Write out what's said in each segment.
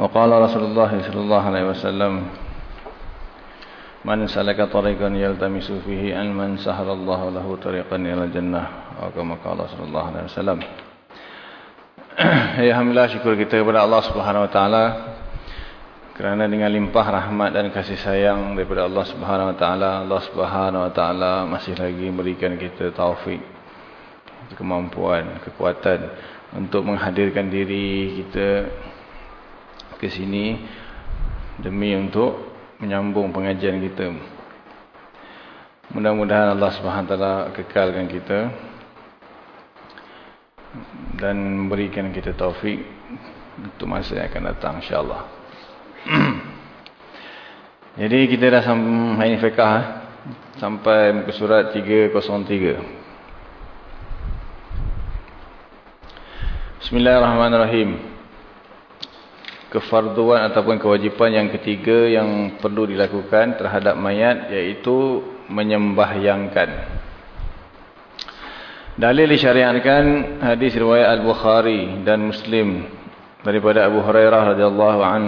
وقال رسول الله صلى الله عليه وسلم من سلك طريقا يلتمس فيه علما سهل الله له طريقا إلى الجنة أو كما قال صلى الله عليه وسلم Ya Alhamdulillah syukur kita kepada Allah Subhanahu Wa Taala kerana dengan limpah rahmat dan kasih sayang daripada Allah Subhanahu Wa Taala Allah Subhanahu Wa Taala masih lagi memberikan kita taufik kemampuan kekuatan untuk menghadirkan diri kita ke sini demi untuk menyambung pengajian kita. Mudah-mudahan Allah Subhanahu taala kekalkan kita dan memberikan kita taufik untuk masa yang akan datang insya-Allah. Jadi kita dah sampai ini fiqh eh? sampai muka surat 303. Bismillahirrahmanirrahim kefarduan ataupun kewajipan yang ketiga yang perlu dilakukan terhadap mayat iaitu menyembahyangkan. Dalil disyariatkan hadis riwayat Al-Bukhari dan Muslim daripada Abu Hurairah radhiyallahu an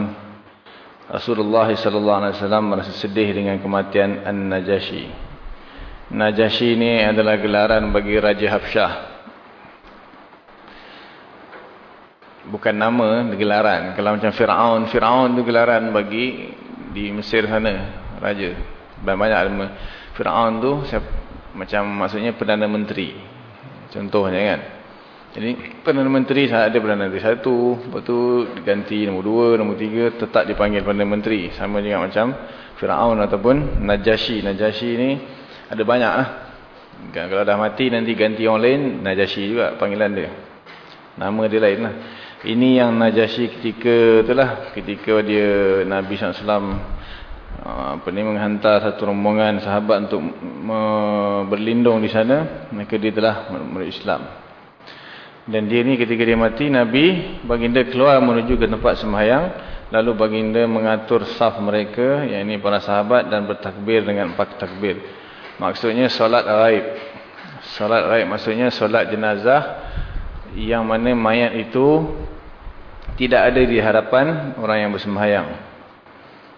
Rasulullah sallallahu alaihi wasallam merasa sedih dengan kematian An-Najashi. Najashi ini adalah gelaran bagi Raja Habsyah bukan nama gelaran. Kalau macam Firaun Firaun tu gelaran bagi di Mesir sana raja. Banyak Firaun tu siap, macam maksudnya perdana menteri. Contohnya kan. Jadi perdana menteri ada perdana menteri satu lepas tu ganti nombor dua nombor tiga tetap dipanggil perdana menteri. Sama juga macam Firaun ataupun Najashi. Najashi ni ada banyak lah. Kalau dah mati nanti ganti orang lain Najashi juga panggilan dia. Nama dia lain lah ini yang Najasyi ketika itulah ketika dia Nabi SAW ah, apa ni menghantar satu rombongan sahabat untuk berlindung di sana maka dia telah Islam. Dan dia ni ketika dia mati Nabi baginda keluar menuju ke tempat sembahyang lalu baginda mengatur saf mereka yang ini para sahabat dan bertakbir dengan empat takbir. Maksudnya solat raib solat raib maksudnya solat jenazah yang mana mayat itu tidak ada di hadapan orang yang bersembahyang.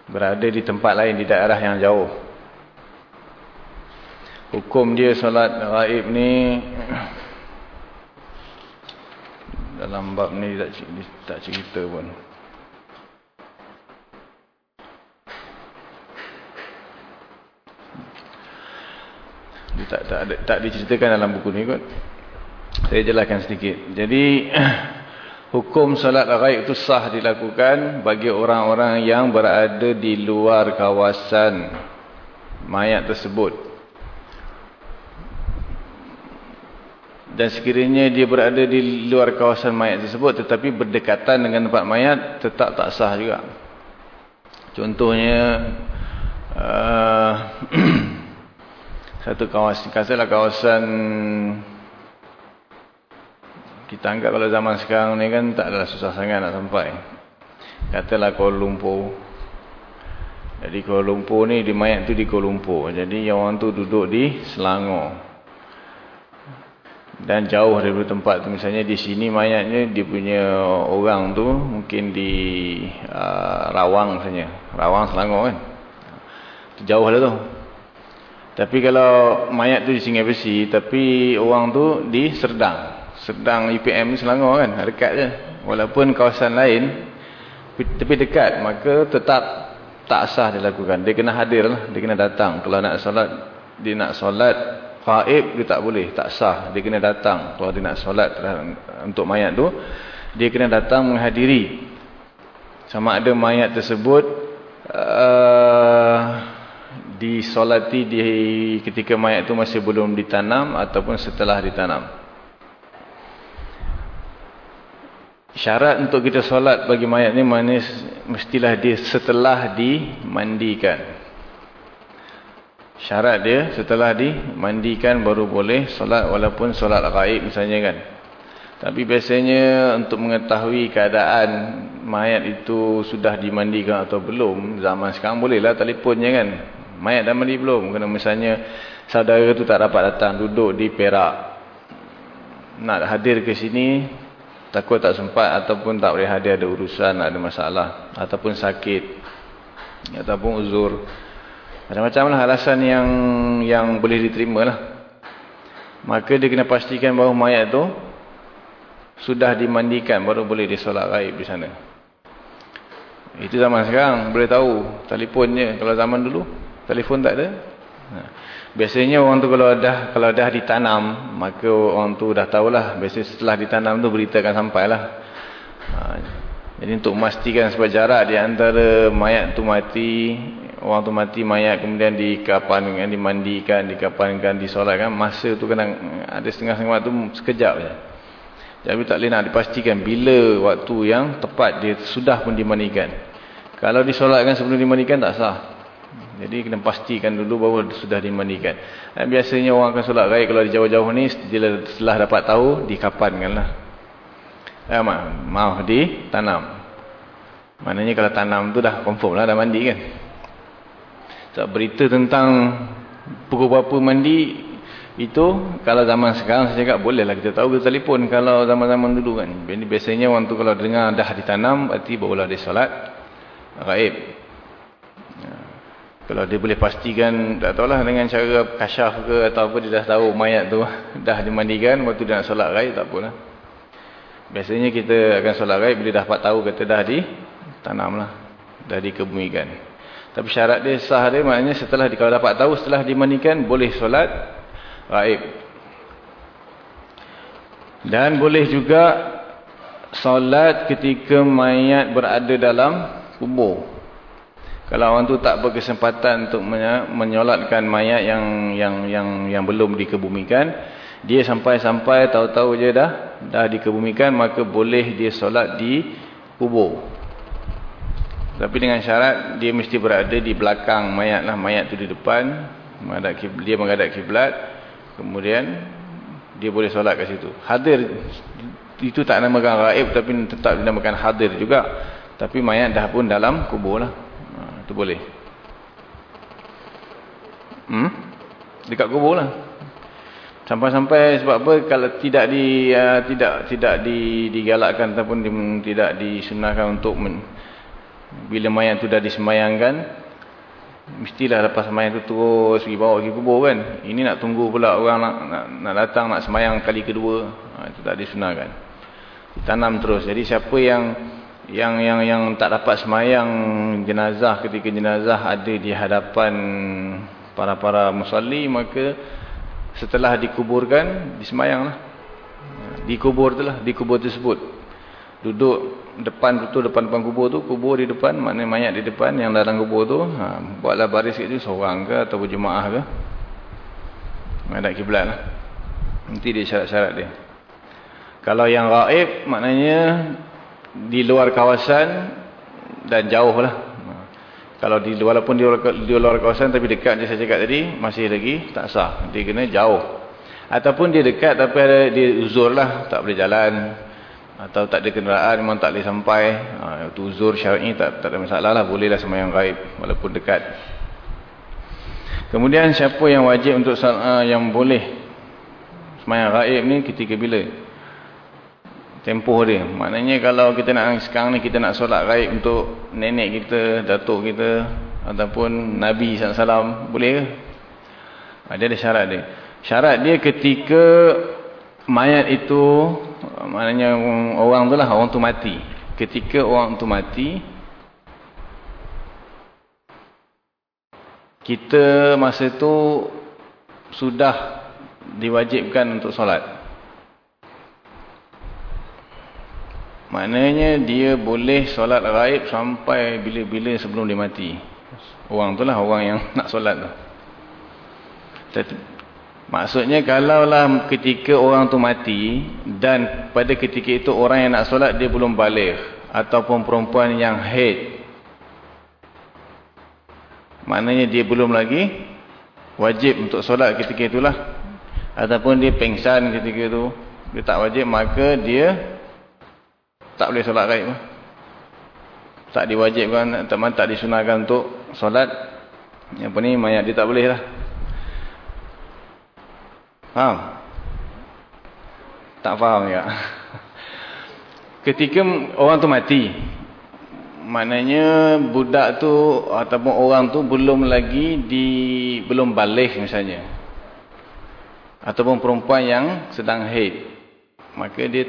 Berada di tempat lain di daerah yang jauh. Hukum dia solat raib ni dalam bab ni tak, tak cerita pun. Dia tak, tak, tak, tak diceritakan dalam buku ni kot. Saya jelaskan sedikit. Jadi Hukum salat ghaib itu sah dilakukan bagi orang-orang yang berada di luar kawasan mayat tersebut. Dan sekiranya dia berada di luar kawasan mayat tersebut tetapi berdekatan dengan tempat mayat tetap tak sah juga. Contohnya uh, satu kawasan, katalah kawasan kita anggap kalau zaman sekarang ni kan tak adalah susah sangat nak sampai. Katalah Kuala Lumpur. Jadi Kuala Lumpur ni di mayat tu di Kuala Lumpur. Jadi yang orang tu duduk di Selangor. Dan jauh daripada tempat tu misalnya di sini mayatnya dia punya orang tu mungkin di uh, Rawang saja. Rawang Selangor kan. Jauh lah tu. Tapi kalau mayat tu di Singai Besi tapi orang tu di Serdang sedang UPM ni Selangor kan dekat je walaupun kawasan lain tapi dekat maka tetap tak sah dilakukan. Dia kena hadir lah. Dia kena datang. Kalau nak solat, dia nak solat gaib, dia tak boleh. Tak sah. Dia kena datang. Kalau dia nak solat untuk mayat tu, dia kena datang menghadiri. Sama ada mayat tersebut uh, disolati di ketika mayat tu masih belum ditanam ataupun setelah ditanam. Syarat untuk kita solat bagi mayat ni mana mestilah dia setelah dimandikan. Syarat dia setelah dimandikan baru boleh solat walaupun solat gaib misalnya kan. Tapi biasanya untuk mengetahui keadaan mayat itu sudah dimandikan atau belum, zaman sekarang bolehlah telefonnya kan. Mayat dah mandi belum? Kena misalnya saudara tu tak dapat datang, duduk di Perak. Nak hadir ke sini, takut tak sempat ataupun tak boleh hadir ada urusan ada masalah ataupun sakit ataupun uzur. Macam-macam lah alasan yang yang boleh diterima lah. Maka dia kena pastikan bahawa mayat tu sudah dimandikan baru boleh disolat gaib di sana. Itu zaman sekarang boleh tahu telefonnya. Kalau zaman dulu telefon tak ada. Ha. Biasanya orang tu kalau dah kalau dah ditanam, maka orang tu dah tahulah. Biasanya setelah ditanam tu berita akan sampailah. Ha, jadi untuk memastikan sebab jarak di antara mayat tu mati, orang tu mati mayat kemudian dikapankan, dimandikan, dikapankan, disolatkan, masa tu kena ada setengah-setengah waktu sekejap je. Jadi tak boleh nak dipastikan bila waktu yang tepat dia sudah pun dimandikan. Kalau disolatkan sebelum dimandikan tak sah. Jadi kena pastikan dulu bahawa sudah dimandikan. Dan biasanya orang akan solat gaib kalau di jauh-jauh ni setelah dapat tahu dikapankanlah. Eh maaf, maaf ditanam. Maknanya kalau tanam tu dah confirm lah dah mandi kan. Tak berita tentang pukul berapa mandi itu kalau zaman sekarang saya cakap bolehlah kita tahu kita telefon kalau zaman-zaman dulu kan. Biasanya orang tu kalau dengar dah ditanam berarti barulah dia solat gaib. Kalau dia boleh pastikan, tak tahulah dengan cara kasyaf ke atau apa, dia dah tahu mayat tu dah dimandikan, waktu dia nak solat raib, tak apalah. Biasanya kita akan solat raib bila dapat tahu kata dah ditanam lah, dah dikebumikan. Tapi syarat dia sah dia, maknanya setelah, kalau dapat tahu setelah dimandikan, boleh solat raib. Dan boleh juga solat ketika mayat berada dalam kubur. Kalau orang tu tak berkesempatan untuk menyolatkan mayat yang yang yang yang belum dikebumikan, dia sampai-sampai tahu-tahu je dah dah dikebumikan, maka boleh dia solat di kubur. Tapi dengan syarat dia mesti berada di belakang mayat lah, mayat tu di depan, dia menghadap kiblat, kemudian dia boleh solat kat situ. Hadir itu tak namakan gaib tapi tetap dinamakan hadir juga. Tapi mayat dah pun dalam kubur lah. Itu boleh. Hmm? Dekat kubur lah. Sampai-sampai sebab apa kalau tidak di uh, tidak tidak di digalakkan ataupun di, tidak disunahkan untuk men, bila mayat tu dah disemayangkan mestilah lepas semayang tu terus pergi bawa pergi kubur kan. Ini nak tunggu pula orang nak nak, nak datang nak semayang kali kedua. Ha, itu tak disunahkan. Ditanam terus. Jadi siapa yang yang yang yang tak dapat semayang jenazah ketika jenazah ada di hadapan para-para musalli maka setelah dikuburkan disemayanglah. Dikubur itulah dikubur tersebut. Duduk depan tu depan depan kubur tu kubur di depan mana mayat di depan yang dalam kubur tu ha, buatlah baris situ seorang ke atau berjemaah ke. Menghadap kiblat lah. Nanti dia syarat-syarat dia. Kalau yang gaib maknanya di luar kawasan dan jauh lah. Kalau di walaupun di luar, di luar kawasan tapi dekat je saya cakap tadi masih lagi tak sah. Dia kena jauh. Ataupun dia dekat tapi ada dia uzur lah tak boleh jalan atau tak ada kenderaan memang tak boleh sampai. Ha, itu uzur syar'i tak tak ada masalah lah bolehlah sembahyang gaib walaupun dekat. Kemudian siapa yang wajib untuk uh, yang boleh sembahyang gaib ni ketika bila? Tempoh dia. Maknanya kalau kita nak sekarang ni kita nak solat gaib untuk nenek kita, datuk kita ataupun Nabi SAW, boleh ke? Ada ada syarat dia. Syarat dia ketika mayat itu, maknanya orang tu lah, orang tu mati. Ketika orang tu mati, kita masa tu sudah diwajibkan untuk solat. Maknanya dia boleh solat raib sampai bila-bila sebelum dia mati. Orang tu lah orang yang nak solat tu. Maksudnya kalaulah ketika orang tu mati dan pada ketika itu orang yang nak solat dia belum balik ataupun perempuan yang haid Maknanya dia belum lagi wajib untuk solat ketika itulah. Ataupun dia pengsan ketika itu. Dia tak wajib maka dia tak boleh solat gaib. Tak diwajibkan, teman tak disunahkan untuk solat. Apa ni mayat dia tak boleh lah. Faham? Tak faham ya. Ketika orang tu mati, maknanya budak tu ataupun orang tu belum lagi di belum balik misalnya ataupun perempuan yang sedang haid maka dia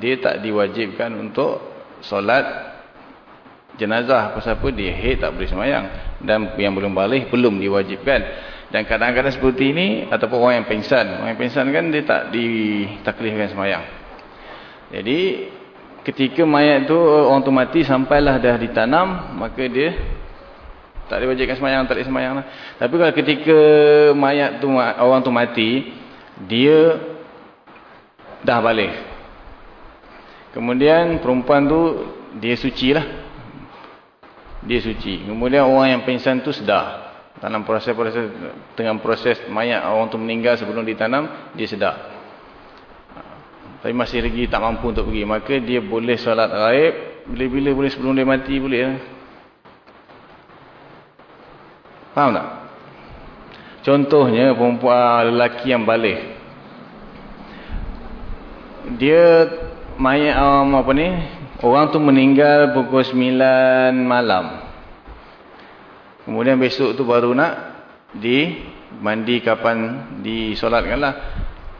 dia tak diwajibkan untuk solat jenazah. Pasal apa dia haid tak boleh semayang. Dan yang belum balik belum diwajibkan. Dan kadang-kadang seperti ini ataupun orang yang pengsan orang yang pengsan kan dia tak ditaklifkan semayang. Jadi ketika mayat tu orang tu mati sampailah dah ditanam maka dia tak diwajibkan semayang tak boleh semayang lah. tapi kalau ketika mayat tu orang tu mati dia dah balik. Kemudian perempuan tu dia suci lah dia suci. Kemudian orang yang pingsan tu sedar. Dalam proses-proses dengan proses mayat orang tu meninggal sebelum ditanam dia sedar. Tapi masih lagi tak mampu untuk pergi. Maka dia boleh solat raib bila-bila boleh sebelum dia mati boleh lah. faham tak? Contohnya perempuan lelaki yang balik dia mayat um, apa ni orang tu meninggal pukul 9 malam kemudian besok tu baru nak di mandi kapan disolatkan lah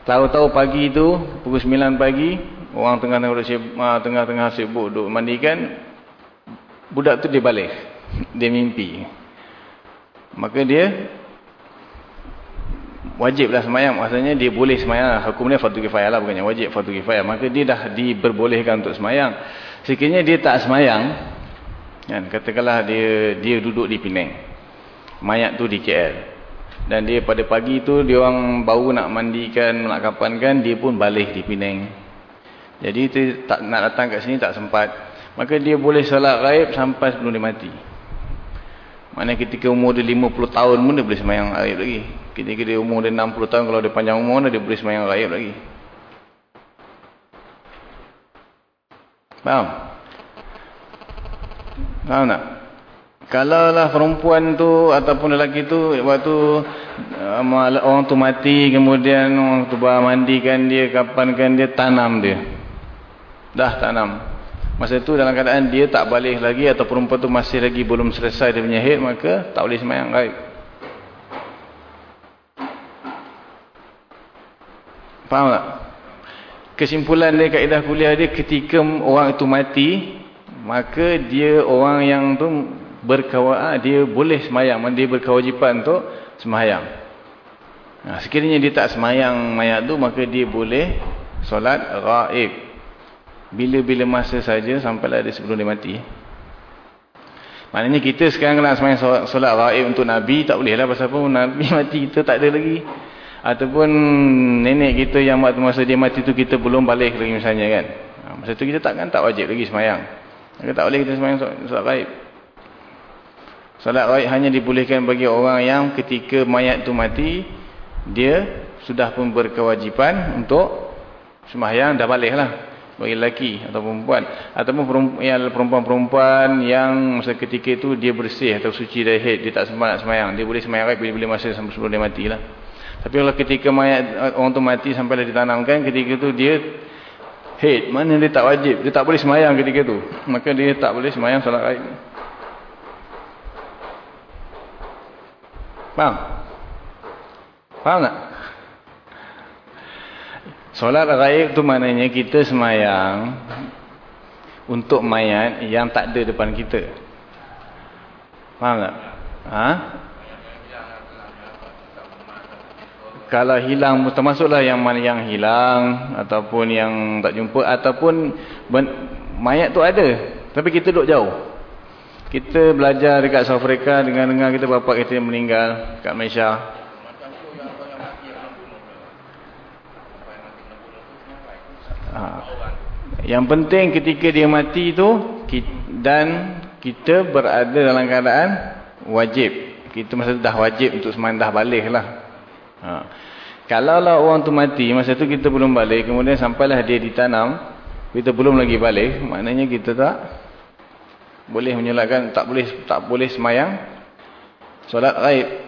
Tahu-tahu pagi tu pukul 9 pagi orang tengah-tengah sibuk, ah, tengah-tengah sibuk duk mandikan budak tu dia balik. Dia mimpi. Maka dia wajiblah semayang. Maksudnya dia boleh semayang. Hukum dia fardu kifayah lah bukannya wajib fardu kifayah. Maka dia dah diperbolehkan untuk semayang. Sekiranya dia tak semayang kan katakanlah dia dia duduk di Penang. Mayat tu di KL dan dia pada pagi tu dia orang baru nak mandikan nak kapankan dia pun balik di Penang jadi tu tak nak datang kat sini tak sempat maka dia boleh salat gaib sampai sebelum dia mati mana ketika umur dia 50 tahun pun dia boleh semayang gaib lagi ketika dia umur dia 60 tahun kalau dia panjang umur dia boleh semayang gaib lagi faham? faham tak? Kalau lah perempuan tu ataupun lelaki tu waktu um, orang tu mati kemudian orang tu mandikan dia kapankan dia tanam dia. Dah tanam. Masa tu dalam keadaan dia tak balik lagi atau perempuan tu masih lagi belum selesai dia punya haid maka tak boleh semayang gaib. Faham tak? Kesimpulan dia kaedah kuliah dia ketika orang itu mati maka dia orang yang tu berkawal ah, dia boleh semayang dia berkewajipan untuk semayang nah, sekiranya dia tak semayang mayat tu maka dia boleh solat raib bila-bila masa saja sampailah dia sebelum dia mati. Maknanya kita sekarang nak semayang solat raib untuk Nabi tak boleh lah pasal pun Nabi mati kita tak ada lagi. Ataupun nenek kita yang waktu masa dia mati tu kita belum balik lagi misalnya kan. Masa tu kita takkan tak wajib lagi semayang. Kita tak boleh kita semayang solat raib Salat raib hanya dibolehkan bagi orang yang ketika mayat tu mati, dia sudah pun berkewajipan untuk sembahyang dah baliklah bagi lelaki atau perempuan. Ataupun perempuan-perempuan yang masa ketika itu dia bersih atau suci dari haid dia tak sempat nak sembahyang dia boleh sembahyang raib bila-bila masa sebelum dia matilah. Tapi kalau ketika mayat orang tu mati sampai dah ditanamkan ketika itu dia haid. Mana dia tak wajib dia tak boleh sembahyang ketika itu. Maka dia tak boleh sembahyang solat raib Faham? Faham tak? Solat raib tu maknanya kita semayang untuk mayat yang tak ada depan kita. Faham tak? Ha? kalau hilang termasuklah yang mana yang hilang ataupun yang tak jumpa ataupun mayat tu ada tapi kita duduk jauh kita belajar dekat South Africa dengan-dengan kita bapa kita yang meninggal kat Malaysia ha. yang penting ketika dia mati tu dan kita berada dalam keadaan wajib kita masa tu dah wajib untuk semain dah balik lah Ha. Kalau lah orang tu mati, masa tu kita belum balik, kemudian sampailah dia ditanam, kita belum lagi balik, maknanya kita tak boleh menyalakan, tak boleh tak boleh semayang, solat raib.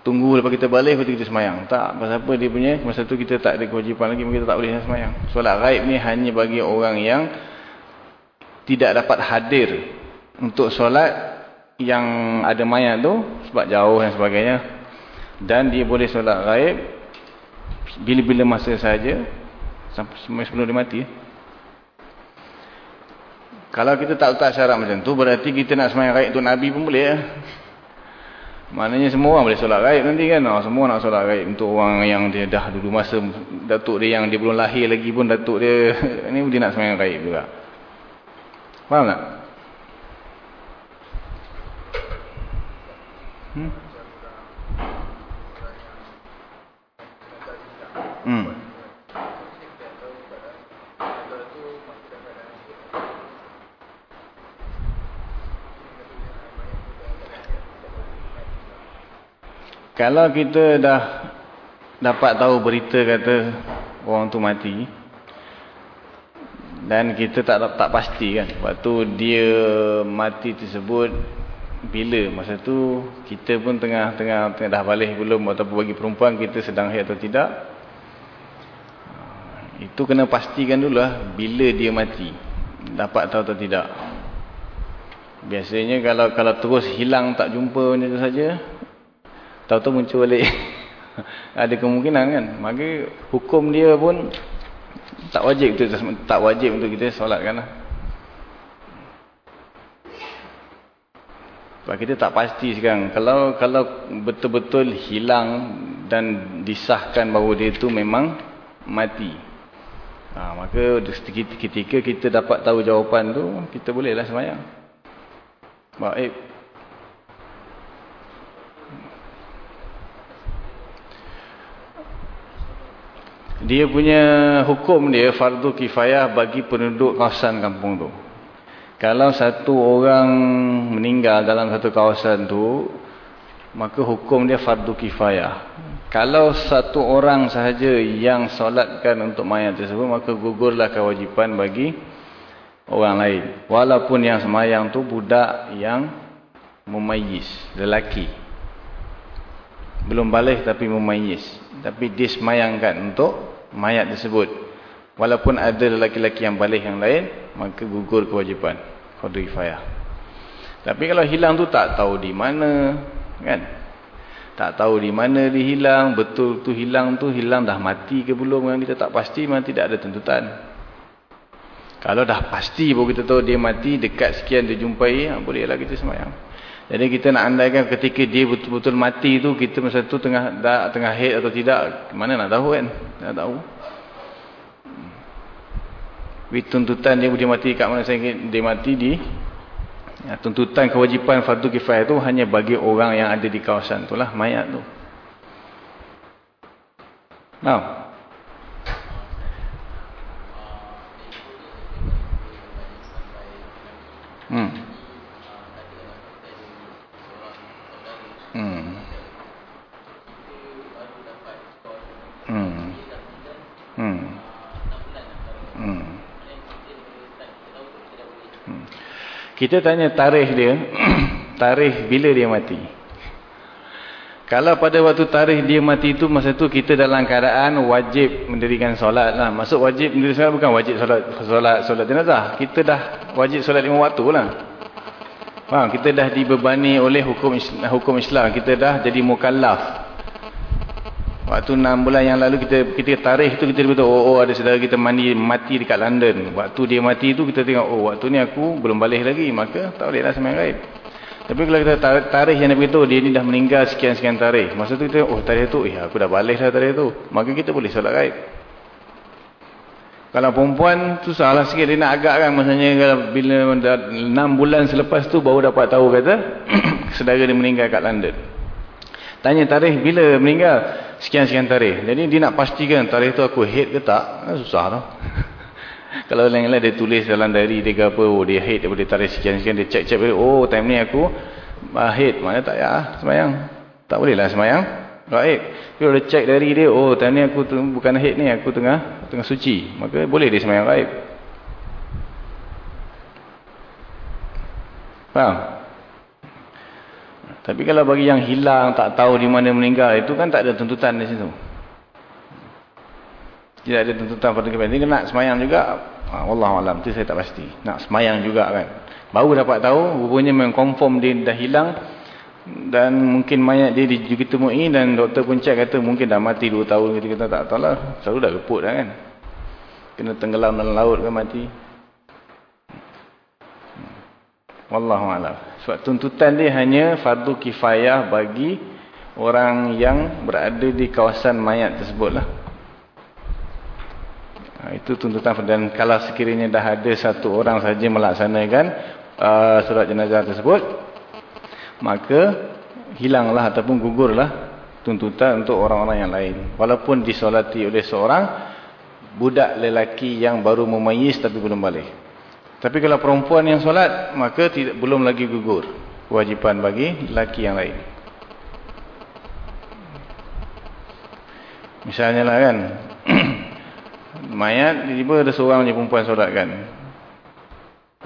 Tunggu lepas kita balik, lepas kita semayang. Tak, pasal apa dia punya, masa tu kita tak ada kewajipan lagi, kita tak boleh semayang. Solat raib ni hanya bagi orang yang tidak dapat hadir untuk solat yang ada mayat tu, sebab jauh dan sebagainya dan dia boleh solat gaib bila-bila masa saja sampai sebelum dia mati kalau kita tak letak syarat macam tu berarti kita nak semayang gaib untuk Nabi pun boleh ya? Maknanya semua orang boleh solat gaib nanti kan oh, semua nak solat gaib untuk orang yang dia dah dulu masa datuk dia yang dia belum lahir lagi pun datuk dia ni dia nak semayang gaib juga faham tak? Hmm? Hmm. Kalau kita dah dapat tahu berita kata orang tu mati dan kita tak tak pasti kan waktu dia mati tersebut bila masa tu kita pun tengah tengah dah balik belum ataupun bagi perempuan kita sedang haid atau tidak itu kena pastikan dulu lah bila dia mati. Dapat tahu atau tidak. Biasanya kalau kalau terus hilang tak jumpa macam tu saja. Tahu-tahu muncul balik. Ada kemungkinan kan. Maka hukum dia pun tak wajib untuk tak wajib untuk kita solatkan lah. Sebab kita tak pasti sekarang. Kalau kalau betul-betul hilang dan disahkan bahawa dia itu memang mati. Ha, maka ketika kita dapat tahu jawapan tu, kita bolehlah semayang. Baik. Dia punya hukum dia fardu kifayah bagi penduduk kawasan kampung tu. Kalau satu orang meninggal dalam satu kawasan tu, maka hukum dia fardu kifayah. Kalau satu orang sahaja yang solatkan untuk mayat tersebut, maka gugurlah kewajipan bagi orang lain. Walaupun yang semayang tu budak yang memayis, lelaki. Belum balik tapi memayis. Tapi dia semayangkan untuk mayat tersebut. Walaupun ada lelaki-lelaki yang balik yang lain, maka gugur kewajipan. Fardu kifayah. Tapi kalau hilang tu tak tahu di mana, kan? tak tahu di mana dia hilang, betul tu hilang tu hilang dah mati ke belum kan kita tak pasti memang tidak ada tuntutan. Kalau dah pasti baru kita tahu dia mati dekat sekian dia jumpai, bolehlah kita semayang. Jadi kita nak andaikan ketika dia betul-betul mati tu kita masa tu tengah dah, tengah head atau tidak, mana nak tahu kan? Tak tahu. Tapi tuntutan dia boleh mati kat mana saya dia mati di Ya, tuntutan kewajipan fardu kifayah itu hanya bagi orang yang ada di kawasan itulah mayat tu. Now. Hmm. Hmm. Hmm. Hmm. Hmm. Hmm. Kita tanya tarikh dia, tarikh bila dia mati. Kalau pada waktu tarikh dia mati itu, masa itu kita dalam keadaan wajib mendirikan solat lah. Masuk wajib mendirikan solat bukan wajib solat solat, solat jenazah. Kita dah wajib solat lima waktu lah. Faham? Kita dah dibebani oleh hukum hukum Islam. Kita dah jadi mukallaf. Waktu 6 bulan yang lalu kita kita tarikh tu kita betul oh, oh ada saudara kita mandi mati dekat London. Waktu dia mati tu kita tengok oh waktu ni aku belum balik lagi maka tak bolehlah sembahyang gaib. Tapi kalau kita tarikh yang beritahu, dia ni dah meninggal sekian-sekian tarikh. Masa tu kita, oh tarikh tu, ya aku dah balik lah tarikh tu. Maka kita boleh solat gaib. Kalau perempuan tu salah sikit dia nak agak kan maksudnya kalau bila 6 bulan selepas tu baru dapat tahu kata saudara dia meninggal kat London. Tanya tarikh bila meninggal sekian-sekian tarikh. Jadi dia nak pastikan tarikh tu aku head ke tak? Kan susah tau. kalau lain-lain dia tulis dalam diary dia ke apa oh dia head daripada tarikh sekian-sekian dia check-check oh time ni aku uh, head mana tak ya semayang. Tak boleh lah semayang. Tapi kalau cek dari dia, oh tadi ni aku bukan head ni, aku tengah tengah suci. Maka boleh dia semayang gaib. Faham? Tapi kalau bagi yang hilang, tak tahu di mana meninggal, itu kan tak ada tuntutan di situ. Tidak ada tuntutan pada kebenaran. Dia nak semayang juga. Ah, Wallahualam, itu saya tak pasti. Nak semayang juga kan. Baru dapat tahu, rupanya memang confirm dia dah hilang, dan mungkin mayat dia juga temui dan doktor pun cek kata mungkin dah mati 2 tahun kita kata tak tahu lah selalu dah reput dah kan kena tenggelam dalam laut kan mati Wallahualam sebab tuntutan dia hanya fardu kifayah bagi orang yang berada di kawasan mayat tersebut lah ha, itu tuntutan dan kalau sekiranya dah ada satu orang saja melaksanakan uh, surat jenazah tersebut maka hilanglah ataupun gugurlah tuntutan untuk orang-orang yang lain. Walaupun disolati oleh seorang budak lelaki yang baru memayis tapi belum balik. Tapi kalau perempuan yang solat, maka tidak belum lagi gugur kewajipan bagi lelaki yang lain. Misalnya lah kan, mayat, tiba-tiba ada seorang je perempuan solat kan.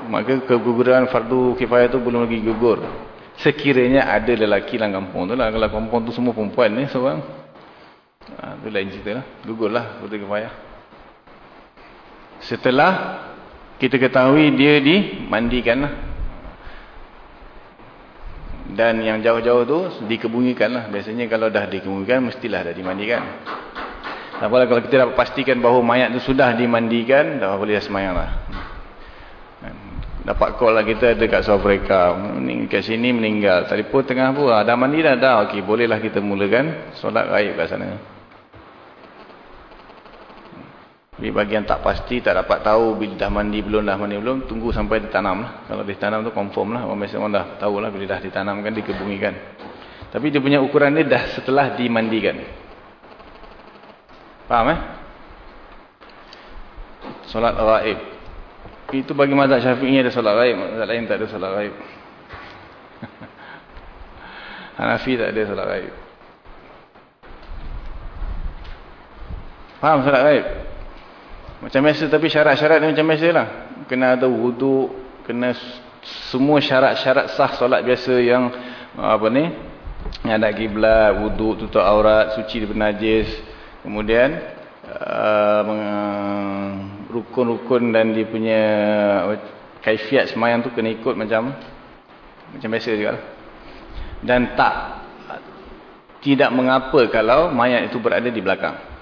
Maka keguguran fardu kifayah itu belum lagi gugur. Sekiranya ada lelaki dalam kampung tu lah. Kalau kampung tu semua perempuan ni seorang. Ha, tu lain cerita lah. Gugur lah. Ke payah. Setelah kita ketahui dia dimandikan lah. Dan yang jauh-jauh tu dikebungikan lah. Biasanya kalau dah dikebungikan mestilah dah dimandikan. Apalah kalau kita dapat pastikan bahawa mayat tu sudah dimandikan. Dah boleh semayang lah dapat call lah kita dekat South Africa kat sini meninggal telefon tengah pun ah, dah mandi dah dah ok bolehlah kita mulakan solat raib kat sana bagi yang tak pasti tak dapat tahu bila dah mandi belum dah mandi belum tunggu sampai ditanam lah kalau ditanam tu confirm lah orang biasa orang dah tahu lah bila dah ditanamkan dikebungikan tapi dia punya ukuran dia dah setelah dimandikan faham eh solat raib itu bagi mazhab syafi'i ada solat raib. Mazhab lain tak ada solat raib. Hanafi tak ada solat raib. Faham solat raib? Macam biasa tapi syarat-syarat ni macam biasa lah. Kena ada wuduk. Kena semua syarat-syarat sah solat biasa yang apa ni. Yang ada kiblat, wuduk, tutup aurat, suci daripada najis. Kemudian uh, rukun-rukun dan dia punya kaifiat semayang tu kena ikut macam macam biasa juga dan tak tidak mengapa kalau mayat itu berada di belakang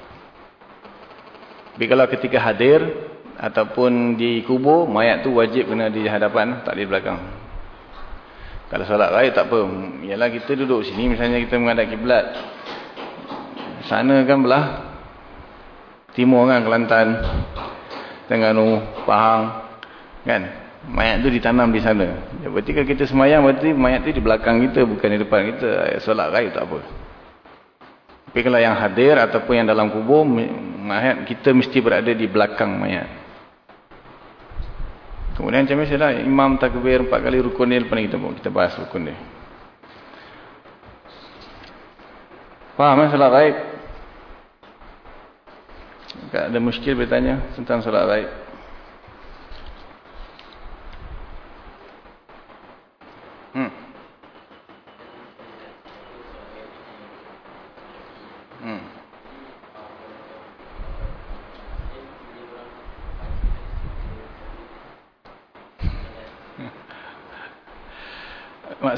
tapi kalau ketika hadir ataupun di kubur mayat tu wajib kena di hadapan tak di belakang kalau solat raya tak apa ialah kita duduk sini misalnya kita menghadap kiblat sana kan belah timur kan Kelantan Terengganu, Pahang, kan? Mayat tu ditanam di sana. Ya, berarti kalau kita semayang, berarti mayat tu di belakang kita, bukan di depan kita. Solat raib tak apa. Tapi kalau yang hadir ataupun yang dalam kubur, mayat kita mesti berada di belakang mayat. Kemudian macam biasalah, imam takbir empat kali rukun dia, lepas kita, kita bahas rukun dia. Faham kan solat raib? Tak ada muskil bertanya tentang solat raib. Hmm. Hmm.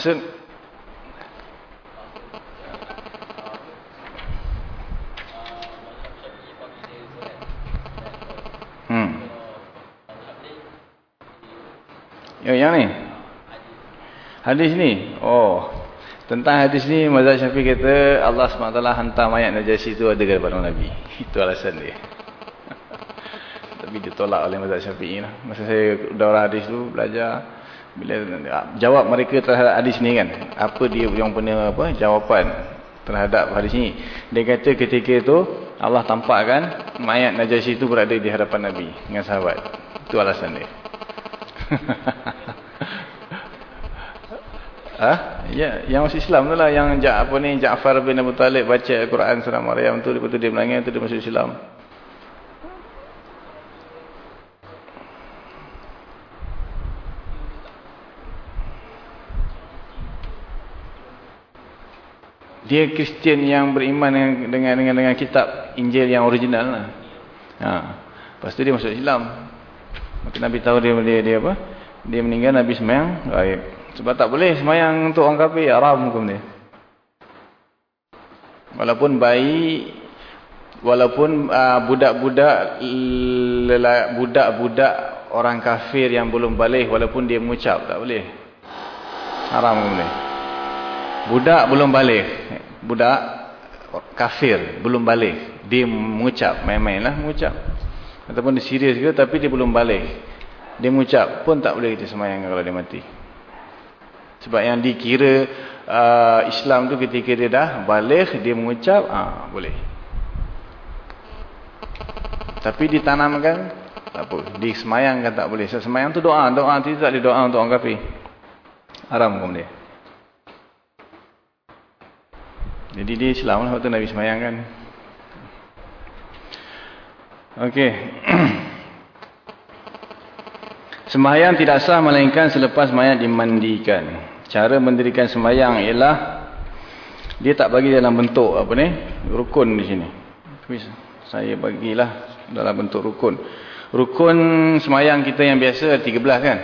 Maksud Yang, yang ni. Hadis ni. Oh. Tentang hadis ni mazhab Syafi'i kata Allah SWT hantar mayat Najasyi tu ada kepada Nabi. Itu alasan dia. Tapi ditolak oleh mazhab Syafi'i lah. Masa saya daurah hadis tu belajar bila jawab mereka terhadap hadis ni kan. Apa dia yang punya apa jawapan terhadap hadis ni. Dia kata ketika itu Allah tampakkan mayat Najasyi itu berada di hadapan Nabi dengan sahabat. Itu alasan dia. Ah, ya, yang masuk Islam tu lah yang ja, apa ni Ja'far bin Abu Talib baca Al-Quran surah Maryam tu lepas tu dia menangis tu dia masuk Islam. Dia Kristian yang beriman dengan dengan dengan, dengan kitab Injil yang original lah. Ha. Lepas tu dia masuk Islam. Maka Nabi tahu dia dia, dia apa? Dia meninggal Nabi semayang. Baik. Sebab tak boleh semayang untuk orang kafir. Haram hukum dia. Walaupun bayi. Walaupun uh, budak-budak. Uh, Budak-budak orang kafir yang belum balik. Walaupun dia mengucap. Tak boleh. Haram hukum dia. Budak belum balik. Budak kafir belum balik. Dia mengucap. Main-main lah mengucap. Ataupun dia serius ke tapi dia belum balik. Dia mengucap pun tak boleh kita semayang kalau dia mati. Sebab yang dikira uh, Islam tu ketika dia dah balik, dia mengucap, ah boleh. Tapi ditanamkan, apa. Disemayangkan tak boleh. Semayang tu doa. Doa tu tak ada doa untuk orang kafir. Haram pun dia. Jadi dia Islam lah waktu Nabi semayangkan. Okey. Sembahyang tidak sah melainkan selepas mayat dimandikan. Cara mendirikan sembahyang ialah dia tak bagi dalam bentuk apa ni? Rukun di sini. Tapi saya bagilah dalam bentuk rukun. Rukun sembahyang kita yang biasa 13 kan?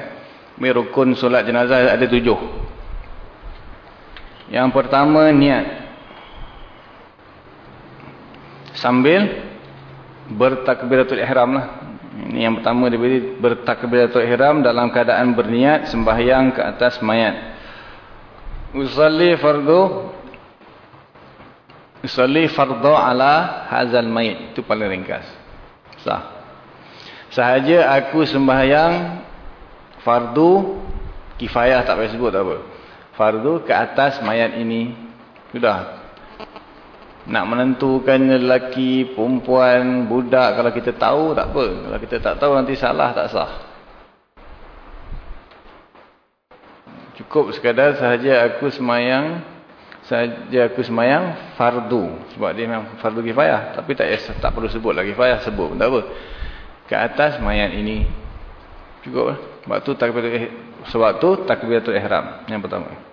Ini rukun solat jenazah ada 7. Yang pertama niat. Sambil bertakbiratul ihram lah. Ini yang pertama dia bertakbiratul ihram dalam keadaan berniat sembahyang ke atas mayat. Usalli fardu Usalli fardu ala hazal mayit. Itu paling ringkas. Sah. Sahaja aku sembahyang Fardu Kifayah tak payah sebut apa. Fardu ke atas mayat ini. Sudah Nak menentukan lelaki Perempuan Budak Kalau kita tahu tak apa. Kalau kita tak tahu nanti salah tak sah. Cukup sekadar sahaja aku semayang sahaja aku semayang fardu. Sebab dia memang fardu kifayah. Tapi tak tak perlu sebut lagi kifayah sebut tak apa. Ke atas mayat ini. Cukup lah. Eh, sebab tu takbiratul ihram yang pertama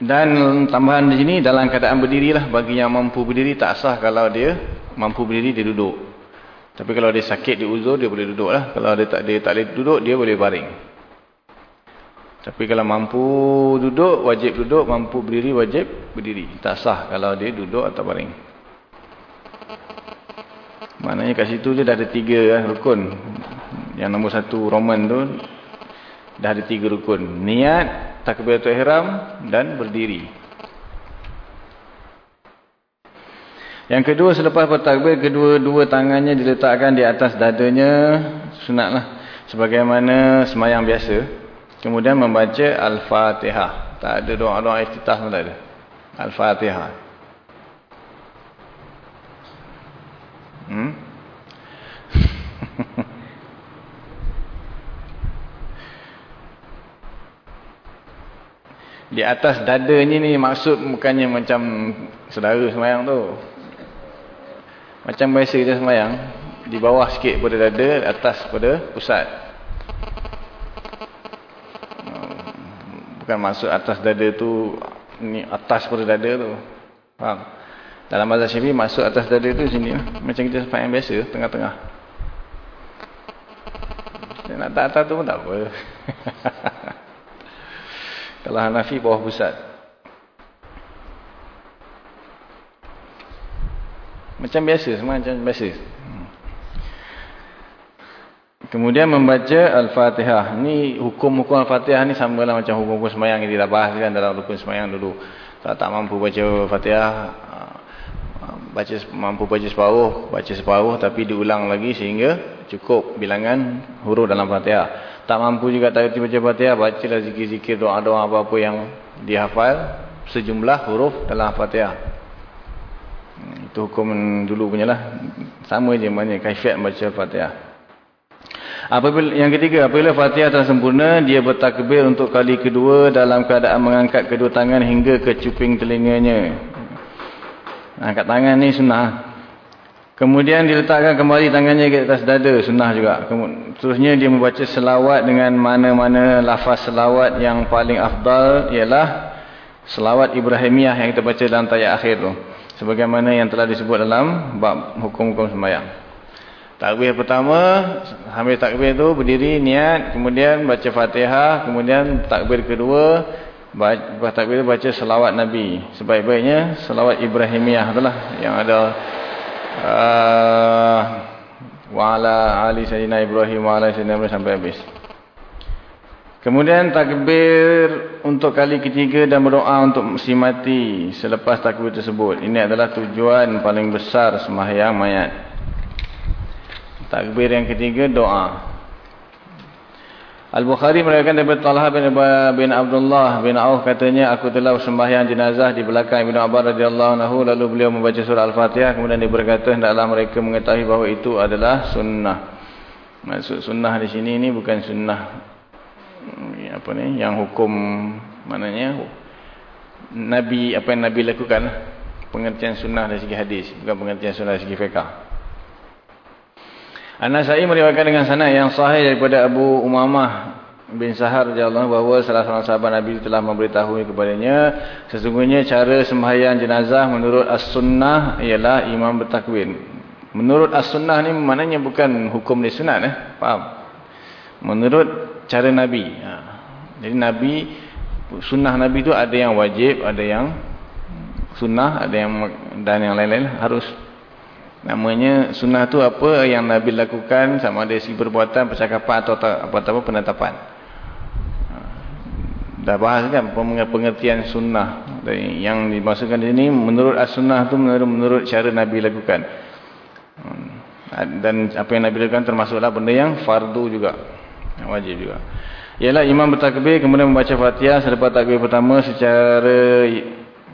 dan tambahan di sini dalam keadaan berdiri lah bagi yang mampu berdiri tak sah kalau dia mampu berdiri dia duduk tapi kalau dia sakit di uzur dia boleh duduk lah kalau dia tak, dia tak boleh duduk dia boleh baring tapi kalau mampu duduk, wajib duduk. Mampu berdiri, wajib berdiri. Tak sah kalau dia duduk atau baring. Maknanya kat situ je dah ada tiga kan, rukun. Yang nombor satu Roman tu. Dah ada tiga rukun. Niat, takbiratul ihram dan berdiri. Yang kedua selepas bertakbir, kedua-dua tangannya diletakkan di atas dadanya. Sunatlah. Sebagaimana semayang biasa. Kemudian membaca Al-Fatihah. Tak ada doa-doa iftitah pun tak ada. Al-Fatihah. Hmm? Di atas dadanya ni maksud bukannya macam saudara semayang tu. Macam biasa je semayang. Di bawah sikit pada dada, atas pada pusat. bukan maksud atas dada tu ni atas pada dada tu faham dalam mazhab syafi'i maksud atas dada tu sini lah. macam kita sempat yang biasa tengah-tengah nak tak atas tu pun tak apa kalau Hanafi bawah pusat macam biasa macam biasa Kemudian membaca Al-Fatihah. Ni hukum-hukum Al-Fatihah ni sama lah macam hukum-hukum semayang yang kita bahas kan dalam rukun semayang dulu. Tak tak mampu baca Al-Fatihah, baca mampu baca separuh, baca separuh tapi diulang lagi sehingga cukup bilangan huruf dalam Fatihah. Tak mampu juga tak baca Fatihah, bacalah zikir-zikir doa-doa apa-apa yang dihafal sejumlah huruf dalam Fatihah. Hmm, itu hukum dulu punya lah. Sama je mana kaifiat baca Fatihah. Apabila yang ketiga, apabila Fatihah telah sempurna, dia bertakbir untuk kali kedua dalam keadaan mengangkat kedua tangan hingga ke cuping telinganya. Angkat tangan ni sunnah. Kemudian diletakkan kembali tangannya ke atas dada, sunnah juga. Terusnya dia membaca selawat dengan mana-mana lafaz selawat yang paling afdal ialah selawat Ibrahimiyah yang kita baca dalam tayat akhir tu. Sebagaimana yang telah disebut dalam bab hukum-hukum sembahyang. Takbir pertama, ambil takbir tu berdiri, niat, kemudian baca fatihah, kemudian takbir kedua, baca, takbir baca selawat Nabi. Sebaik-baiknya selawat Ibrahimiyah tu lah yang ada uh, wa'ala ali sayyidina Ibrahim wa'ala sayyidina Ibrahim sampai habis. Kemudian takbir untuk kali ketiga dan berdoa untuk si mati selepas takbir tersebut. Ini adalah tujuan paling besar sembahyang mayat. Takbir yang ketiga doa. Al-Bukhari meriwayatkan daripada Talha bin, bin Abdullah bin Auf katanya aku telah sembahyang jenazah di belakang Ibnu Abbas radhiyallahu anhu lalu beliau membaca surah Al-Fatihah kemudian dia berkata hendaklah mereka mengetahui bahawa itu adalah sunnah. Maksud sunnah di sini ini bukan sunnah apa ni yang hukum maknanya Nabi apa yang Nabi lakukan pengertian sunnah dari segi hadis bukan pengertian sunnah dari segi fiqh. An-Nasai meriwayatkan dengan sanad yang sahih daripada Abu Umamah bin Sahar radhiyallahu bahawa salah seorang sahabat Nabi telah memberitahu kepadanya sesungguhnya cara sembahyang jenazah menurut as-sunnah ialah imam bertakbir. Menurut as-sunnah ni maknanya bukan hukum di sunat eh. Faham? Menurut cara Nabi. Ha. Jadi Nabi sunnah Nabi tu ada yang wajib, ada yang sunnah, ada yang dan yang lain-lain harus Namanya sunnah tu apa yang Nabi lakukan sama ada si perbuatan, percakapan atau apa-apa penetapan. Ha. Dah bahas kan pengertian sunnah. Yang dimasukkan di sini menurut as-sunnah tu menurut, menurut cara Nabi lakukan. Ha. Dan apa yang Nabi lakukan termasuklah benda yang fardu juga. Wajib juga. Ialah imam bertakbir kemudian membaca fatihah selepas takbir pertama secara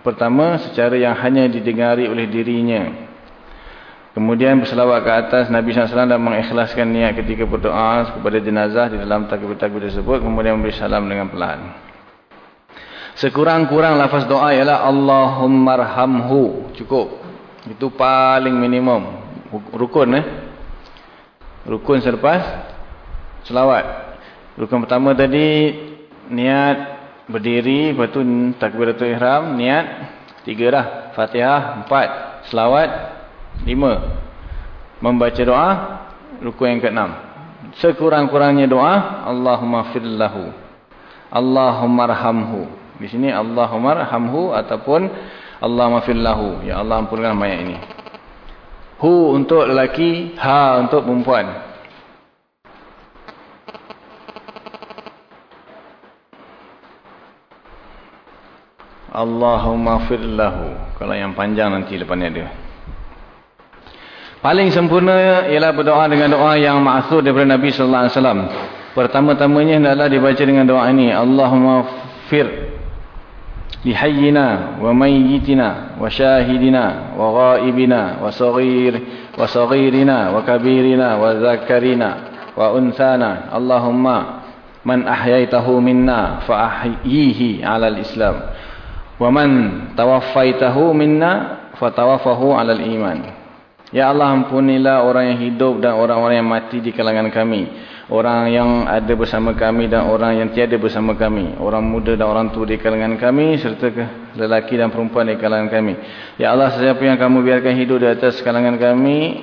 pertama secara yang hanya didengari oleh dirinya. Kemudian berselawat ke atas Nabi SAW dan mengikhlaskan niat ketika berdoa kepada jenazah di dalam takbir-takbir tersebut. Kemudian memberi salam dengan pelan. Sekurang-kurang lafaz doa ialah Allahummarhamhu. Cukup. Itu paling minimum. Rukun eh. Rukun selepas selawat. Rukun pertama tadi niat berdiri. Lepas tu takbiratul ihram. Niat tiga dah. Fatihah empat. Selawat Lima. Membaca doa. Ruku yang keenam. Sekurang-kurangnya doa. Allahumma firlahu. Allahumma rahamhu. Di sini Allahumma rahamhu ataupun Allahumma firlahu. Ya Allah ampunkan mayat ini. Hu untuk lelaki. Ha untuk perempuan. Allahumma firlahu. Kalau yang panjang nanti lepas ni ada. Paling sempurna ialah berdoa dengan doa yang maksud daripada Nabi sallallahu alaihi wasallam. Pertama-tamanya hendaklah dibaca dengan doa ini, Allahumma fir li hayyina wa mayyitina wa shahidina wa ghaibina wa saghir wa saghirina wa kabirina wa zakarina wa unsana. Allahumma man ahyaitahu minna fa ahyihi 'ala al-islam wa man tawaffaitahu minna fa tawaffahu 'ala al-iman. Ya Allah ampunilah orang yang hidup dan orang-orang yang mati di kalangan kami. Orang yang ada bersama kami dan orang yang tiada bersama kami. Orang muda dan orang tua di kalangan kami serta lelaki dan perempuan di kalangan kami. Ya Allah sesiapa yang kamu biarkan hidup di atas kalangan kami.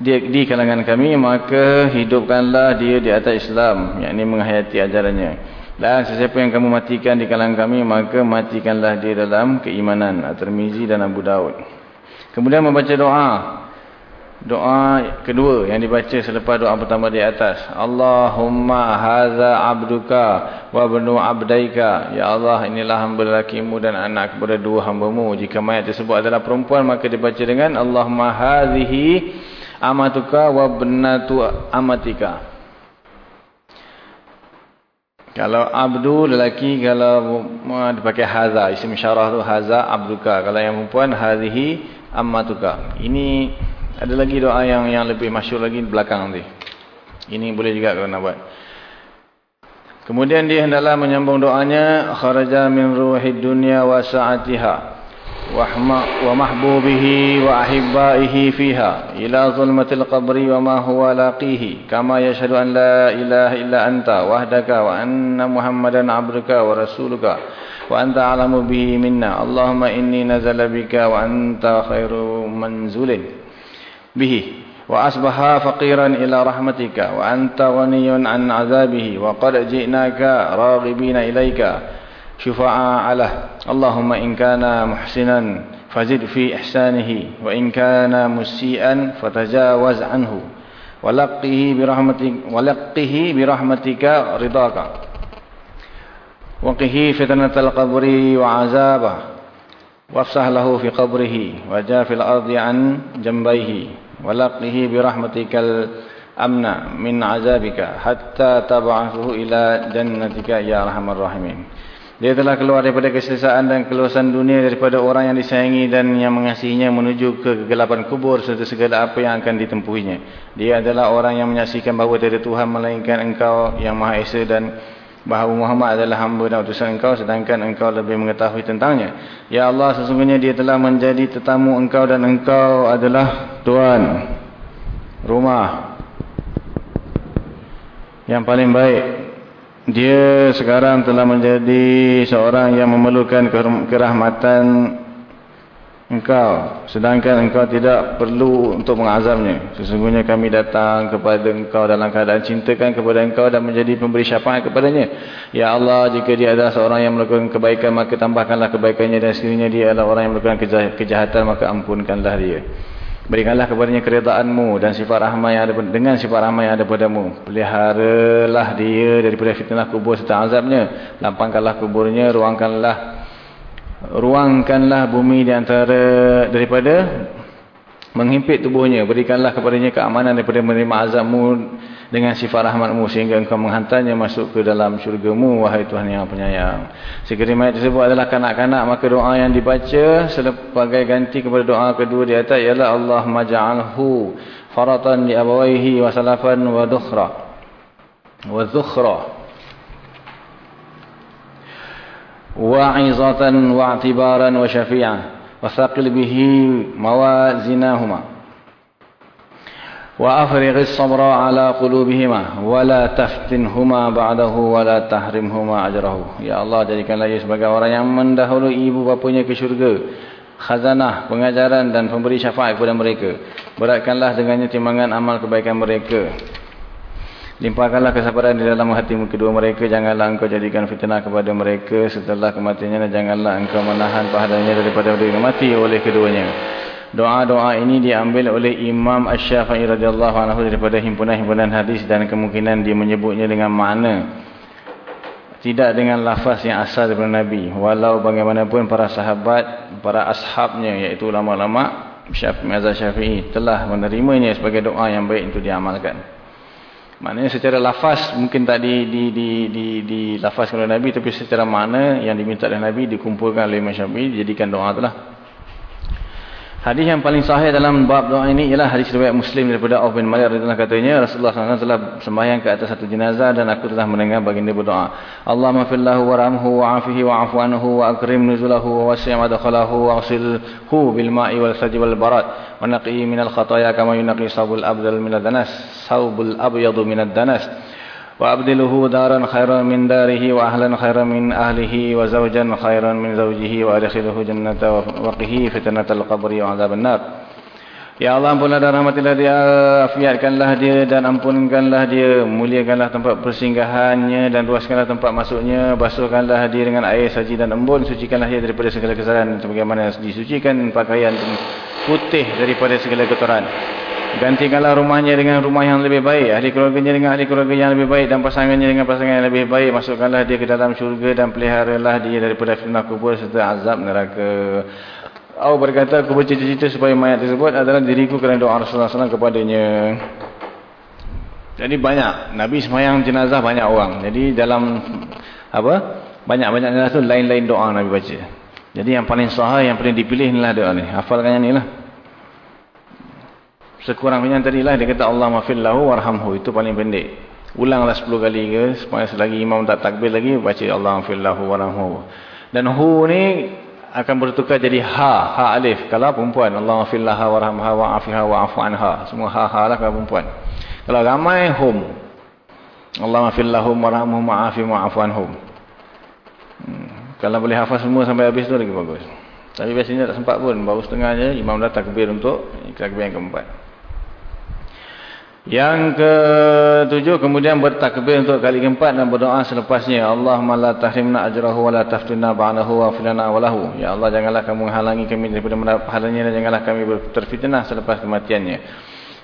Di, di kalangan kami maka hidupkanlah dia di atas Islam. Yang ini menghayati ajarannya. Dan sesiapa yang kamu matikan di kalangan kami maka matikanlah dia dalam keimanan. At-Tirmizi dan Abu Daud. Kemudian membaca doa. Doa kedua yang dibaca selepas doa pertama di atas. Allahumma haza abduka wa benu abdaika. Ya Allah inilah hamba lelakimu dan anak kepada dua hambamu. Jika mayat tersebut adalah perempuan maka dibaca dengan Allahumma hazihi amatuka wa benatu amatika. Kalau abdu lelaki kalau dipakai haza isim syarah tu haza abduka. Kalau yang perempuan hazihi amatuka. Ini ada lagi doa yang yang lebih masyur lagi belakang nanti. Ini boleh juga kalau nak buat. Kemudian dia hendaklah menyambung doanya kharaja min ruhid dunya wa sa'atiha wa mahbubihi wa ahibbaihi fiha ila zulmatil qabri wa ma huwa laqihi kama yashhadu an la ilaha illa anta wahdaka wa anna muhammadan abduka wa rasuluka wa anta alamu bihi minna Allahumma inni nazala bika wa anta khairu manzulin به وأصبح فقيرا إلى رحمتك وأنت غني عن عذابه وقد جئناك راغبين إليك شفعاء له اللهم إن كان محسنا فزد في إحسانه وإن كان مسيئا فتجاوز عنه ولقه برحمتك, ولقه برحمتك رضاك وقه فتنة القبر وعذابه وافسح له في قبره وجاء في الأرض عن جنبيه ولقه برحمتك الأمن من عذابك حتى تبعثه إلى جنتك يا أرحم الراحمين Dia telah keluar daripada keselesaan dan keluasan dunia daripada orang yang disayangi dan yang mengasihinya menuju ke kegelapan kubur serta segala apa yang akan ditempuhinya. Dia adalah orang yang menyaksikan bahawa tiada Tuhan melainkan engkau yang Maha Esa dan bahawa Muhammad adalah hamba dan utusan engkau sedangkan engkau lebih mengetahui tentangnya. Ya Allah sesungguhnya dia telah menjadi tetamu engkau dan engkau adalah Tuhan rumah yang paling baik. Dia sekarang telah menjadi seorang yang memerlukan kerahmatan engkau sedangkan engkau tidak perlu untuk mengazamnya. Sesungguhnya kami datang kepada engkau dalam keadaan cintakan kepada engkau dan menjadi pemberi syafaat kepadanya. Ya Allah jika dia adalah seorang yang melakukan kebaikan maka tambahkanlah kebaikannya dan sekiranya dia adalah orang yang melakukan kejahatan maka ampunkanlah dia. Berikanlah kepadanya keredaanmu dan sifat rahmat yang ada dengan sifat rahmat yang ada padamu. Peliharalah dia daripada fitnah kubur serta azabnya. Lapangkanlah kuburnya ruangkanlah ruangkanlah bumi di antara daripada menghimpit tubuhnya. Berikanlah kepadanya keamanan daripada menerima azabmu dengan sifat rahmatmu sehingga engkau menghantarnya masuk ke dalam syurgamu wahai Tuhan yang penyayang. Sekiranya mayat tersebut adalah kanak-kanak maka doa yang dibaca sebagai ganti kepada doa kedua di atas ialah Allah maja'alhu faratan li abawaihi wa salafan wa dukhra wa dhukhra وعظة واعتبارا وشفيعا وثقل به موازنهما وأفرغ الصبر على قلوبهما ولا تفتنهما بعده ولا تحرمهما أجره Ya Allah jadikanlah ia sebagai orang yang mendahului ibu bapanya ke syurga khazanah, pengajaran dan pemberi syafaat kepada mereka beratkanlah dengannya timbangan amal kebaikan mereka Limpahkanlah kesabaran di dalam hati kedua mereka. Janganlah engkau jadikan fitnah kepada mereka setelah kematiannya. Dan janganlah engkau menahan pahalanya daripada mereka mati oleh keduanya. Doa-doa ini diambil oleh Imam Ash-Syafi'i radhiyallahu anhu daripada himpunan-himpunan hadis dan kemungkinan dia menyebutnya dengan makna tidak dengan lafaz yang asal daripada Nabi. Walau bagaimanapun para sahabat, para ashabnya iaitu ulama-ulama Syafi'i telah menerimanya sebagai doa yang baik untuk diamalkan. Maknanya secara lafaz mungkin tak di di di di, di lafaz oleh Nabi tapi secara makna yang diminta oleh Nabi dikumpulkan oleh Imam Syafi'i dijadikan doa itulah. Hadis yang paling sahih dalam bab doa ini ialah hadis riwayat Muslim daripada Auf bin Malik radhiyallahu katanya Rasulullah SAW telah sembahyang ke atas satu jenazah dan aku telah mendengar baginda berdoa. Allahumma fillahu warhamhu wa'afihi wa'fu anhu wa akrim nuzulahu wa wasi' madkhalahu wa ghsilhu bil ma'i wal sajj wal barat wa naqihi minal khataaya kama yunqi sabul abdal minad danas saubul abyadu minad danas. وأبدله دارا خيرا من داره وأهلا خيرا من أهله وزوجا خيرا من زوجه وأدخله جنة وقه فتنة القبر وعذاب النار Ya Allah ampunlah dan rahmatilah dia, afiatkanlah dia dan ampunkanlah dia, muliakanlah tempat persinggahannya dan luaskanlah tempat masuknya, basuhkanlah dia dengan air saji dan embun, sucikanlah dia daripada segala kesalahan sebagaimana disucikan pakaian putih daripada segala kotoran. Gantikanlah rumahnya dengan rumah yang lebih baik. Ahli keluarganya dengan ahli keluarga yang lebih baik. Dan pasangannya dengan pasangan yang lebih baik. Masukkanlah dia ke dalam syurga dan peliharalah dia daripada fitnah kubur serta azab neraka. Aku berkata, aku bercita-cita supaya mayat tersebut adalah diriku kerana doa Rasulullah SAW kepadanya. Jadi banyak. Nabi semayang jenazah banyak orang. Jadi dalam apa banyak-banyak jenazah tu lain-lain doa Nabi baca. Jadi yang paling sahih, yang paling dipilih inilah doa ni. Hafalkan yang ni lah sekurang-kurangnya tadi lah dia kata Allah mafillahu warhamhu. Itu paling pendek. Ulanglah 10 kali ke supaya selagi imam tak takbir lagi baca Allah mafillahu warhamhu. Dan hu ni akan bertukar jadi ha ha alif. Kalau perempuan Allah mafillaha warhamha wa'afiha wa'afu anha. Semua ha ha lah kalau perempuan. Kalau ramai hum. Allah mafillahu warhamhu wa'afi wa'afu anhum hmm. kalau boleh hafal semua sampai habis tu lagi bagus. Tapi biasanya tak sempat pun. Baru setengah je imam dah takbir untuk takbir yang keempat yang ketujuh kemudian bertakbir untuk kali keempat dan berdoa selepasnya. Allahumma la tahrimna ajrahu wa la taftunna ba'dahu wa filana wa lahu. Ya Allah janganlah kamu halangi kami daripada mendapat pahalanya dan janganlah kami terfitnah selepas kematiannya.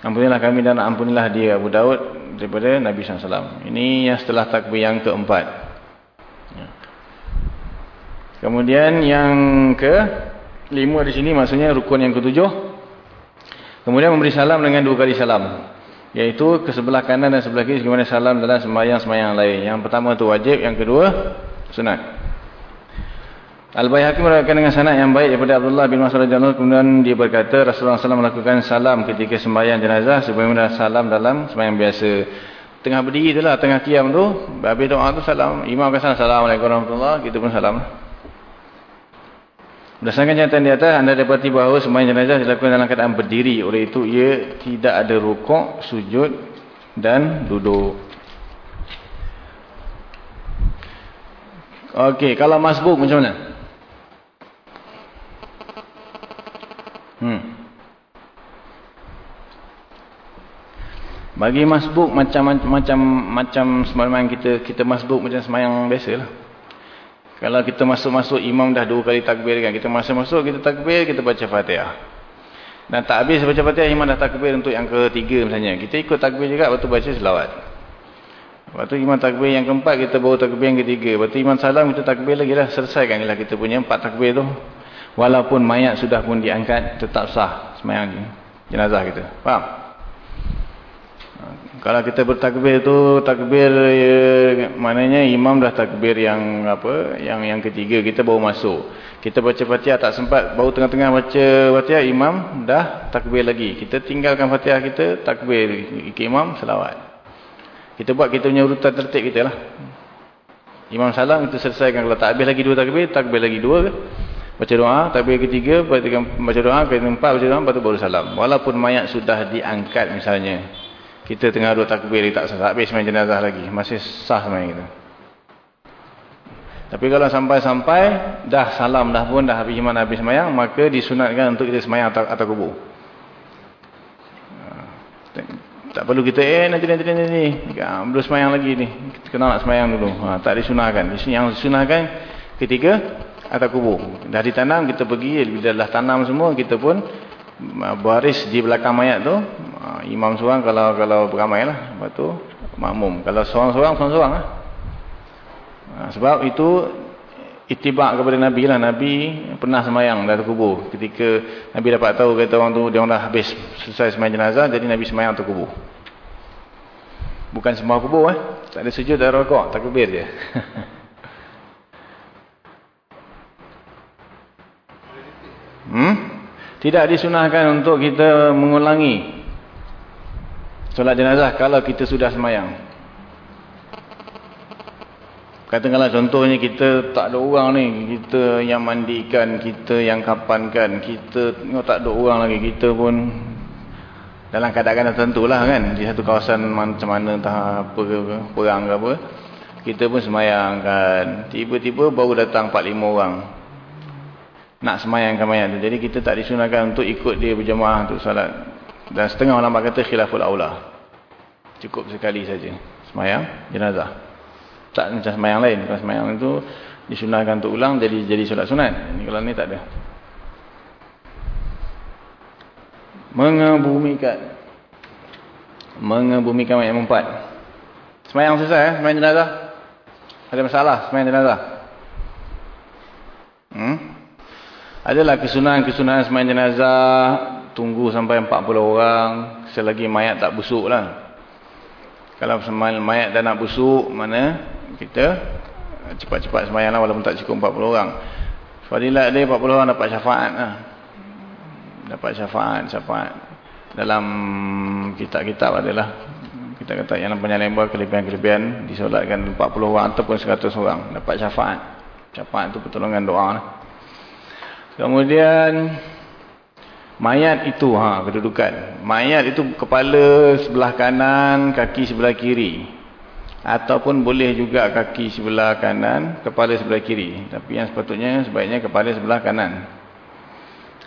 Ampunilah kami dan ampunilah dia Abu Daud daripada Nabi SAW. Ini yang setelah takbir yang keempat. Ya. Kemudian yang ke lima di sini maksudnya rukun yang ketujuh. Kemudian memberi salam dengan dua kali salam. Iaitu ke sebelah kanan dan sebelah kiri sebagaimana salam dalam sembahyang-sembahyang lain. Yang pertama itu wajib, yang kedua sunat. Al-Bayhaqi merayakan dengan sanad yang baik daripada Abdullah bin Mas'ud radhiyallahu kemudian dia berkata Rasulullah SAW melakukan salam ketika sembahyang jenazah sebagaimana salam dalam sembahyang biasa. Tengah berdiri itulah tengah kiam tu, habis doa tu salam, imam kata assalamualaikum warahmatullahi kita pun salam. Berdasarkan jantan di atas, anda dapati bahawa sembahyang jenazah dilakukan dalam keadaan berdiri. Oleh itu, ia tidak ada rukuk, sujud dan duduk. Okey, kalau masbuk macam mana? Hmm. Bagi masbuk macam macam macam sembahyang kita kita masbuk macam sembahyang biasalah. Kalau kita masuk-masuk imam dah dua kali takbir kan. Kita masuk-masuk kita takbir, kita baca fatihah. Dan tak habis baca fatihah, imam dah takbir untuk yang ketiga misalnya. Kita ikut takbir juga, lepas tu baca selawat. Lepas tu imam takbir yang keempat, kita bawa takbir yang ketiga. Lepas tu imam salam, kita takbir lagi lah. Selesaikan lah kita punya empat takbir tu. Walaupun mayat sudah pun diangkat, tetap sah semayang jenazah kita. Faham? Kalau kita bertakbir tu takbir ya, maknanya imam dah takbir yang apa yang yang ketiga kita baru masuk. Kita baca Fatihah tak sempat baru tengah-tengah baca Fatihah imam dah takbir lagi. Kita tinggalkan Fatihah kita takbir ikut imam selawat. Kita buat kita punya urutan tertib kita lah. Imam salam kita selesaikan kalau tak habis lagi dua takbir, takbir lagi dua ke? Baca doa, takbir ketiga, baca doa, ketiga empat, baca doa, lepas tu baru salam. Walaupun mayat sudah diangkat misalnya. Kita tengah duduk takbir, tak sah. Habis main jenazah lagi. Masih sah main kita. Tapi kalau sampai-sampai, dah salam dah pun, dah habis iman habis semayang, maka disunatkan untuk kita semayang atas, atas kubur. Tak, tak perlu kita, eh nanti, nanti, nanti, nanti. Ya, belum semayang lagi ni. Kita kena nak semayang dulu. Ha, tak disunahkan. Yang disunahkan ketika atas kubur. Dah ditanam, kita pergi. Bila dah tanam semua, kita pun baris di belakang mayat tu. Ha, imam seorang kalau kalau beramai lah. Lepas tu makmum. Kalau seorang-seorang, seorang-seorang lah. Ha, sebab itu itibak kepada Nabi lah. Nabi pernah semayang dah terkubur. Ketika Nabi dapat tahu kata orang tu dia orang dah habis selesai semayang jenazah. Jadi Nabi semayang terkubur. Bukan semua kubur eh. Tak ada sujud, ada rokok. Tak kebir je. hmm? Tidak disunahkan untuk kita mengulangi solat jenazah kalau kita sudah semayang. Katakanlah contohnya kita tak ada orang ni, kita yang mandikan, kita yang kapankan, kita tak ada orang lagi, kita pun dalam keadaan tertentu lah kan, di satu kawasan macam mana entah apa ke, perang ke apa, kita pun semayang kan, tiba-tiba baru datang 4-5 orang. Nak semayangkan mayat tu, jadi kita tak disunahkan untuk ikut dia berjemaah untuk salat dan setengah ulama kata khilaful aula. Cukup sekali saja semayang jenazah. Tak macam semayang lain. Kalau semayang itu disunahkan untuk ulang jadi jadi solat sunat. Ini kalau ni tak ada. Mengebumikan mengebumikan mayat empat. Semayang selesai eh? Semayang jenazah. Ada masalah semayang jenazah. Hmm? Adalah kesunahan-kesunahan semayang jenazah. Tunggu sampai 40 orang. Selagi mayat tak busuk lah. Kalau mayat dah nak busuk, mana kita cepat-cepat semayang lah walaupun tak cukup 40 orang. Fadilat dia 40 orang dapat syafaat lah. Dapat syafaat, syafaat. Dalam kitab-kitab adalah kita kata yang namanya lembar kelebihan-kelebihan disolatkan 40 orang ataupun 100 orang dapat syafaat. Syafaat itu pertolongan doa. Lah. Kemudian mayat itu ha kedudukan. Mayat itu kepala sebelah kanan, kaki sebelah kiri. Ataupun boleh juga kaki sebelah kanan, kepala sebelah kiri. Tapi yang sepatutnya sebaiknya kepala sebelah kanan.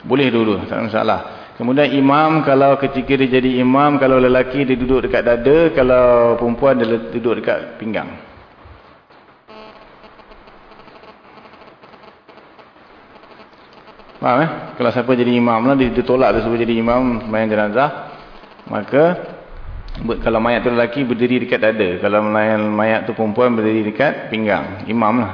Boleh dulu, tak masalah. Kemudian imam, kalau ketika dia jadi imam, kalau lelaki dia duduk dekat dada, kalau perempuan dia duduk dekat pinggang. Faham eh? Kalau siapa jadi imam lah, dia ditolak dia suruh jadi imam, main jenazah. Maka kalau mayat tu lelaki berdiri dekat dada. Kalau mayat tu perempuan berdiri dekat pinggang. Imam lah.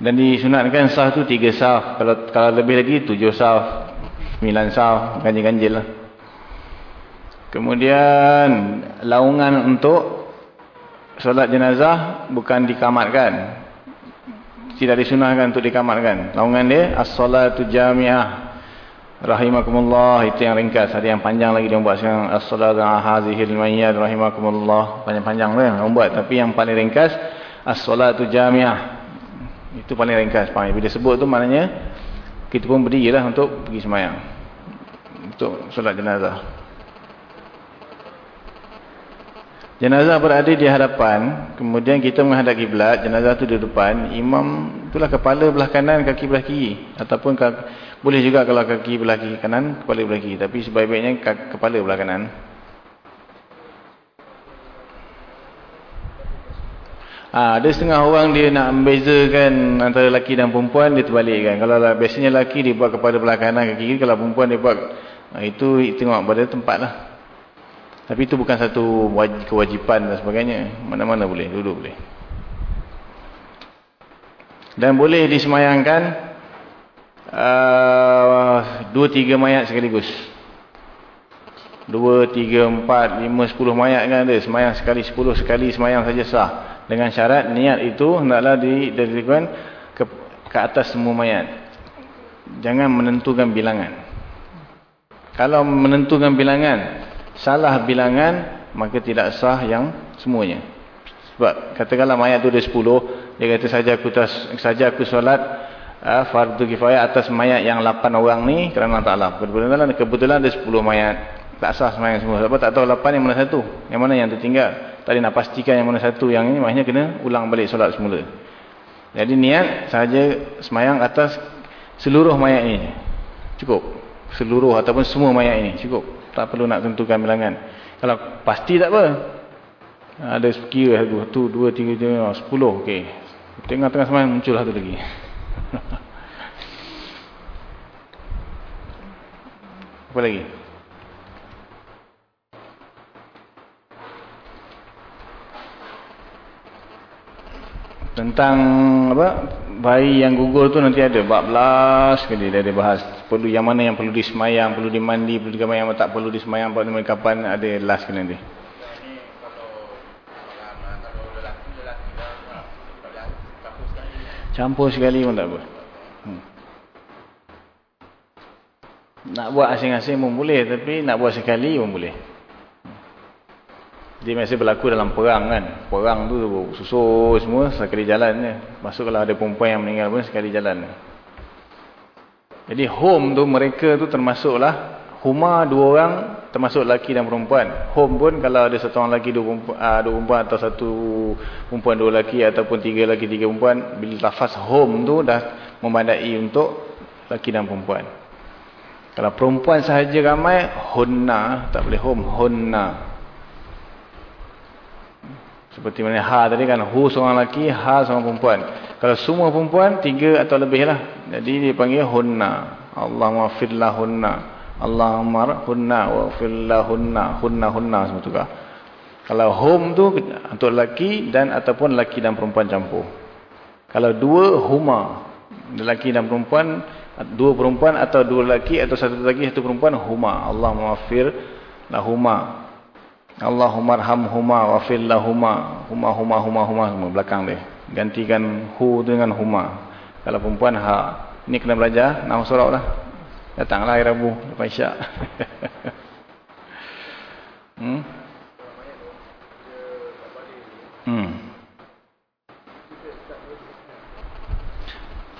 Dan disunatkan sah tu tiga sah. Kalau kalau lebih lagi tujuh sah. Sembilan sah. Ganjil-ganjil lah. Kemudian laungan untuk solat jenazah bukan dikamatkan. Tidak disunahkan untuk dikamatkan. Laungan dia as-salatu jamiah Rahimakumullah itu yang ringkas. Ada yang panjang lagi dia buat sekarang. As-salatu hazihil mayyad rahimakumullah. Panjang-panjang tu yang buat. Tapi yang paling ringkas as-salatu jamiah. Itu paling ringkas. Bila sebut tu maknanya kita pun berdirilah untuk pergi semayang. Untuk solat jenazah. Jenazah berada di hadapan, kemudian kita menghadap kiblat, jenazah tu di depan, imam itulah kepala belah kanan, kaki belah kiri ataupun kaki boleh juga kalau kaki belah kiri kanan, kepala belah kiri. Tapi sebaik-baiknya kepala belah kanan. Ha, ada setengah orang dia nak membezakan antara lelaki dan perempuan, dia terbalikkan. Kalau biasanya lelaki dia buat kepala belah kanan, kaki kiri. Kalau perempuan dia buat, ha, itu tengok pada tempat lah. Tapi itu bukan satu kewajipan dan sebagainya. Mana-mana boleh, duduk boleh. Dan boleh disemayangkan Uh, dua tiga mayat sekaligus. Dua tiga empat lima sepuluh mayat kan ada. Semayang sekali sepuluh sekali semayang saja sah. Dengan syarat niat itu hendaklah didirikan ke, ke atas semua mayat. Jangan menentukan bilangan. Kalau menentukan bilangan salah bilangan maka tidak sah yang semuanya. Sebab katakanlah mayat tu ada sepuluh dia kata saja aku tas, saja aku solat uh, fardu kifayah atas mayat yang 8 orang ni kerana Ta'ala. Kebetulan, kebetulan ada 10 mayat. Tak sah semayang semua. Sebab tak tahu 8 yang mana satu. Yang mana yang tertinggal. Tadi nak pastikan yang mana satu yang ini maknanya kena ulang balik solat semula. Jadi niat sahaja semayang atas seluruh mayat ini. Cukup seluruh ataupun semua mayat ini. Cukup. Tak perlu nak tentukan bilangan. Kalau pasti tak apa. Ada sekira tu dua tiga sepuluh. Ok tengah-tengah semayang muncul satu lagi. Apa lagi? Tentang apa? Bayi yang gugur tu nanti ada 14 kali dia ada bahas. Perlu yang mana yang perlu disemayang, perlu dimandi, perlu digambar yang tak perlu disemayang, perlu kapan ada last kali nanti. Campur sekali pun tak apa. Hmm. Nak buat asing-asing pun boleh. Tapi nak buat sekali pun boleh. Dia mesti berlaku dalam perang kan. Perang tu susul semua sekali jalan je. Masuk kalau ada perempuan yang meninggal pun sekali jalan. Jadi home tu mereka tu termasuklah. Huma dua orang termasuk lelaki dan perempuan. Home pun kalau ada satu orang lelaki, dua perempuan, uh, dua perempuan atau satu perempuan, dua lelaki ataupun tiga lelaki, tiga perempuan. Bila lafaz home tu dah memandai untuk lelaki dan perempuan. Kalau perempuan sahaja ramai, hunna. Tak boleh home, hunna. Seperti mana ha tadi kan, hu seorang lelaki, ha seorang perempuan. Kalau semua perempuan, tiga atau lebih lah. Jadi dia panggil hunna. Allah maafirlah hunna Allahumma hunna wa fillahunna hunna hunna semua tu Kalau hum tu untuk lelaki dan ataupun lelaki dan perempuan campur. Kalau dua huma lelaki dan perempuan dua perempuan atau dua lelaki atau satu lelaki satu perempuan huma Allah maafir lahuma Allahumma arhamhuma wa fil lahuma. Huma huma huma huma semua belakang dia. Gantikan hu dengan huma. Kalau perempuan ha ini kena belajar nahu surah lah datanglah hari Rabu lepas isyak. Hmm? Hmm.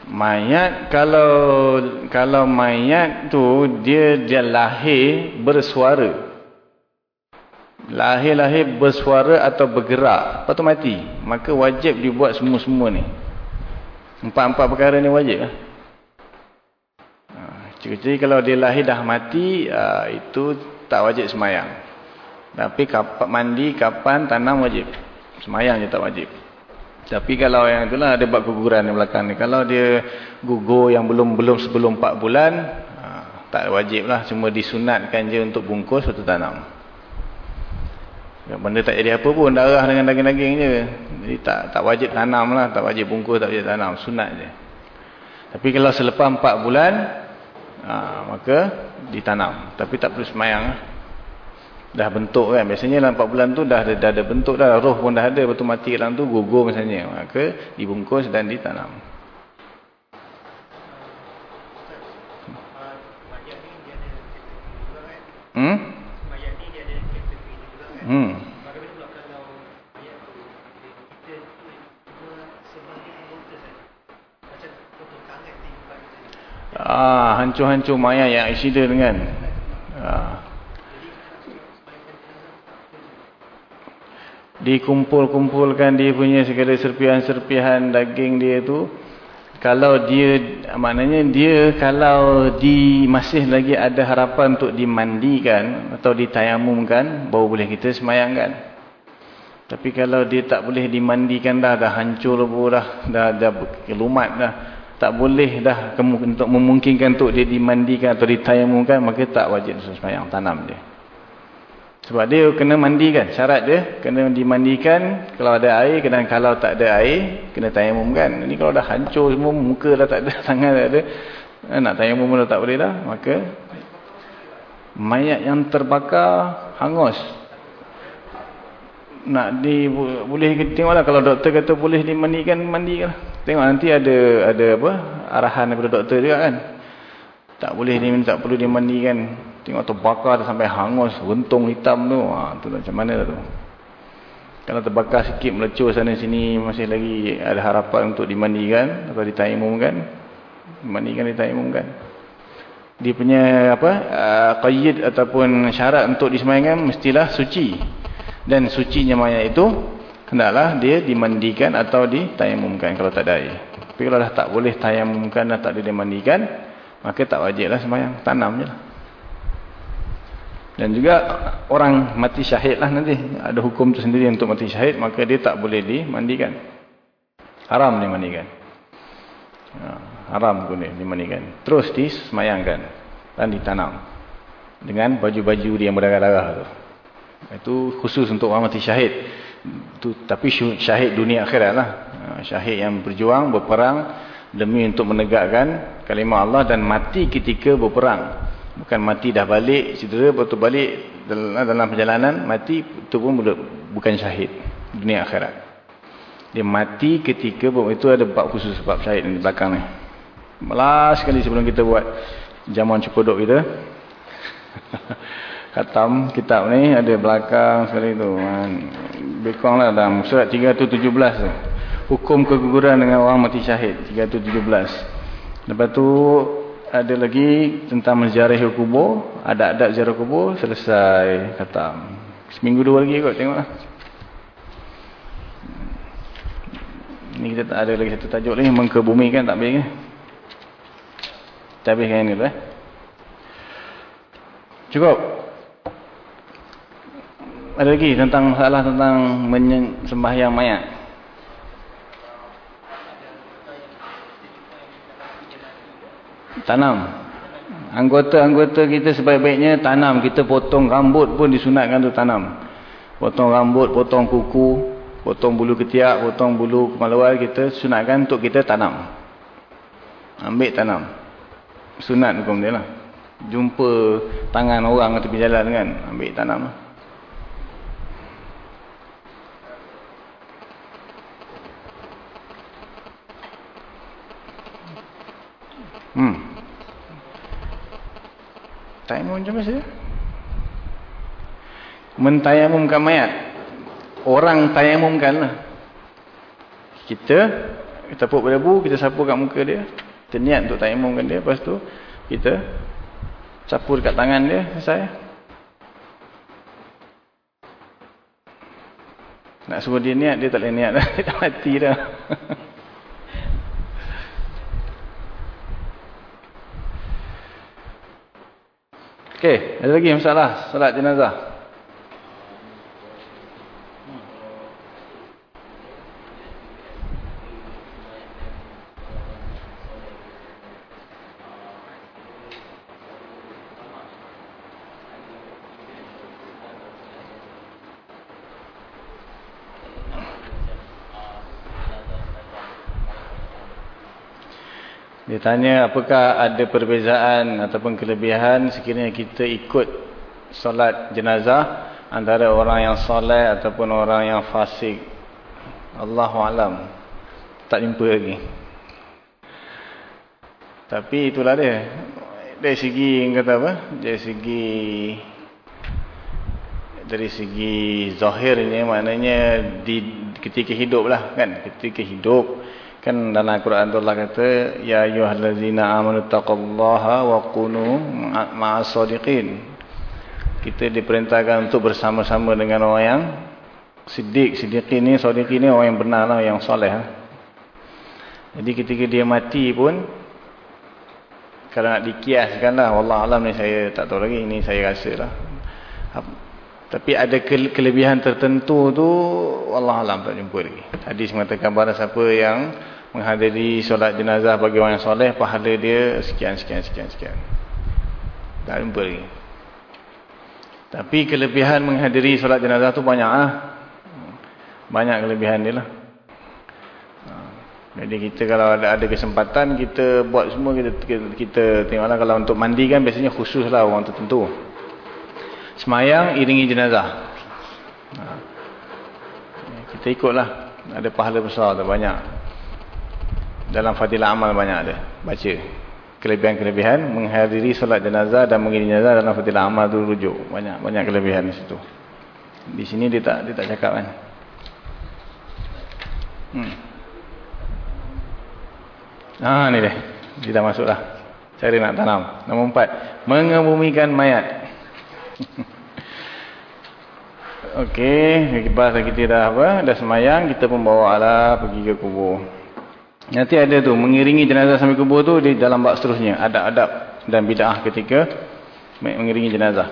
Mayat kalau kalau mayat tu dia dia lahir bersuara. Lahir-lahir bersuara atau bergerak, lepas tu mati. Maka wajib dibuat semua-semua ni. Empat-empat perkara ni wajib. Jadi kalau dia lahir dah mati, ah, itu tak wajib semayang. Tapi kapan mandi, kapan tanam wajib. Semayang je tak wajib. Tapi kalau yang itulah ada bab keguguran di belakang ni. Kalau dia gugur yang belum belum sebelum 4 bulan, ha, tak wajib lah. Cuma disunatkan je untuk bungkus atau tanam. Benda tak jadi apa pun, darah dengan daging-daging je. Jadi tak tak wajib tanam lah, tak wajib bungkus, tak wajib tanam. Sunat je. Tapi kalau selepas 4 bulan, ha, maka ditanam. Tapi tak perlu semayang lah dah bentuk kan biasanya dalam 4 bulan tu dah ada, dah ada bentuk dah roh pun dah ada betul mati dalam tu gugur misalnya maka dibungkus dan ditanam hmm hmm ah hancur-hancur mayat yang accident kan ah dikumpul-kumpulkan dia punya segala serpihan-serpihan daging dia tu kalau dia maknanya dia kalau di masih lagi ada harapan untuk dimandikan atau ditayamumkan baru boleh kita semayangkan tapi kalau dia tak boleh dimandikan dah dah hancur pun dah dah, dah kelumat dah tak boleh dah untuk memungkinkan untuk dia dimandikan atau ditayamumkan maka tak wajib semayang tanam dia sebab dia kena mandikan. Syarat dia kena dimandikan. Kalau ada air, kena kalau tak ada air, kena tayamum kan. Ini kalau dah hancur semua, muka dah tak ada, tangan tak ada. Eh, nak tayamum dah tak boleh dah. Maka, mayat yang terbakar, hangus. Nak di, boleh tengoklah kalau doktor kata boleh dimandikan, mandikan. Tengok nanti ada ada apa arahan daripada doktor juga kan. Tak boleh, tak perlu dimandikan. Tengok terbakar sampai hangus, rentung hitam tu. Ha, tu macam mana tu. Kalau terbakar sikit melecur sana sini masih lagi ada harapan untuk dimandikan atau ditayamumkan. Dimandikan, ditayamumkan. Dia punya apa? Uh, qayyid ataupun syarat untuk disemayangkan mestilah suci. Dan sucinya mayat itu hendaklah dia dimandikan atau ditayamumkan kalau tak ada air. Tapi kalau dah tak boleh tayamumkan dan tak boleh dimandikan, maka tak wajiblah semayang. Tanam je lah. Dan juga orang mati syahid lah nanti. Ada hukum tersendiri untuk mati syahid. Maka dia tak boleh dimandikan. Haram dimandikan. Ha, haram pun dimandikan. Terus disemayangkan. Dan ditanam. Dengan baju-baju yang berdarah-darah tu. Itu khusus untuk orang mati syahid. Itu, tapi syahid dunia akhirat lah. Ha, syahid yang berjuang, berperang. Demi untuk menegakkan kalimah Allah. Dan mati ketika berperang. Bukan mati dah balik, cedera, tu balik dalam, dalam perjalanan, mati, itu pun bukan syahid. Dunia akhirat. Dia mati ketika, itu ada bab khusus bab syahid di belakang ni. Last sekali sebelum kita buat jamuan cukuduk kita. Khatam kitab ni ada belakang sekali tu. Bekong lah dalam surat 317 tu. Hukum keguguran dengan orang mati syahid. 317. Lepas tu ada lagi tentang menziarahi kubur, ada adab ziarah kubur, selesai kata. Seminggu dua lagi kot tengoklah. Ini kita tak ada lagi satu tajuk lagi mengkebumikan tak boleh ke? Kita habiskan ini dulu eh. Cukup. Ada lagi tentang masalah tentang sembahyang mayat. Tanam. Anggota-anggota kita sebaik-baiknya tanam. Kita potong rambut pun disunatkan tu tanam. Potong rambut, potong kuku, potong bulu ketiak, potong bulu kemaluan kita sunatkan untuk kita tanam. Ambil tanam. Sunat hukum dia lah. Jumpa tangan orang tepi jalan kan. Ambil tanam lah. Hmm. Tayamum macam mana? Mentayamumkan mayat. Orang tayamumkan lah. Kita, kita puk berdebu, kita sapu kat muka dia. Kita niat untuk tayamumkan dia. Lepas tu, kita sapu dekat tangan dia. Selesai. Nak suruh dia niat, dia tak boleh niat dah. Dia dah mati dah. Okey, ada lagi masalah salat jenazah? Dia tanya apakah ada perbezaan ataupun kelebihan sekiranya kita ikut solat jenazah antara orang yang soleh ataupun orang yang fasik. Allahualam. Tak jumpa lagi. Tapi itulah dia. Dari segi kata apa? Dari segi dari segi zahirnya maknanya di ketika hidup lah kan. Ketika hidup Kan dalam Al-Quran tu Allah kata ya ayyuhallazina amanu taqullaha wa kunu ma'as sadiqin. Kita diperintahkan untuk bersama-sama dengan orang yang siddiq, siddiqin ni, sadiqin ni orang yang benar lah, yang soleh. Ha? Jadi ketika dia mati pun kalau nak dikiaskan lah, wallah alam ni saya tak tahu lagi, ini saya rasa lah. Tapi ada kelebihan tertentu tu Allah alam tak jumpa lagi. Hadis mengatakan bahawa siapa yang menghadiri solat jenazah bagi orang yang soleh, pahala dia sekian, sekian, sekian, sekian. Tak jumpa lagi. Tapi kelebihan menghadiri solat jenazah tu banyak lah. Banyak kelebihan dia lah. Jadi kita kalau ada ada kesempatan, kita buat semua, kita, kita, kita tengoklah kalau untuk mandi kan biasanya khusus lah orang tertentu semayang iringi jenazah ha. kita ikutlah ada pahala besar ada banyak dalam fadilah amal banyak ada baca. Kelebihan-kelebihan menghadiri solat jenazah dan mengiringi jenazah dalam fadilah amal tu rujuk. Banyak banyak kelebihan di situ. Di sini dia tak dia tak cakap kan? Hmm. ah ni dia. Dia dah masuk lah cari nak tanam. Nombor empat. Mengebumikan mayat. Okey, kita dah apa? Dah semayang, kita pun bawa lah pergi ke kubur. Nanti ada tu mengiringi jenazah sampai kubur tu di dalam bab seterusnya, adab-adab dan bidah ketika mengiringi jenazah.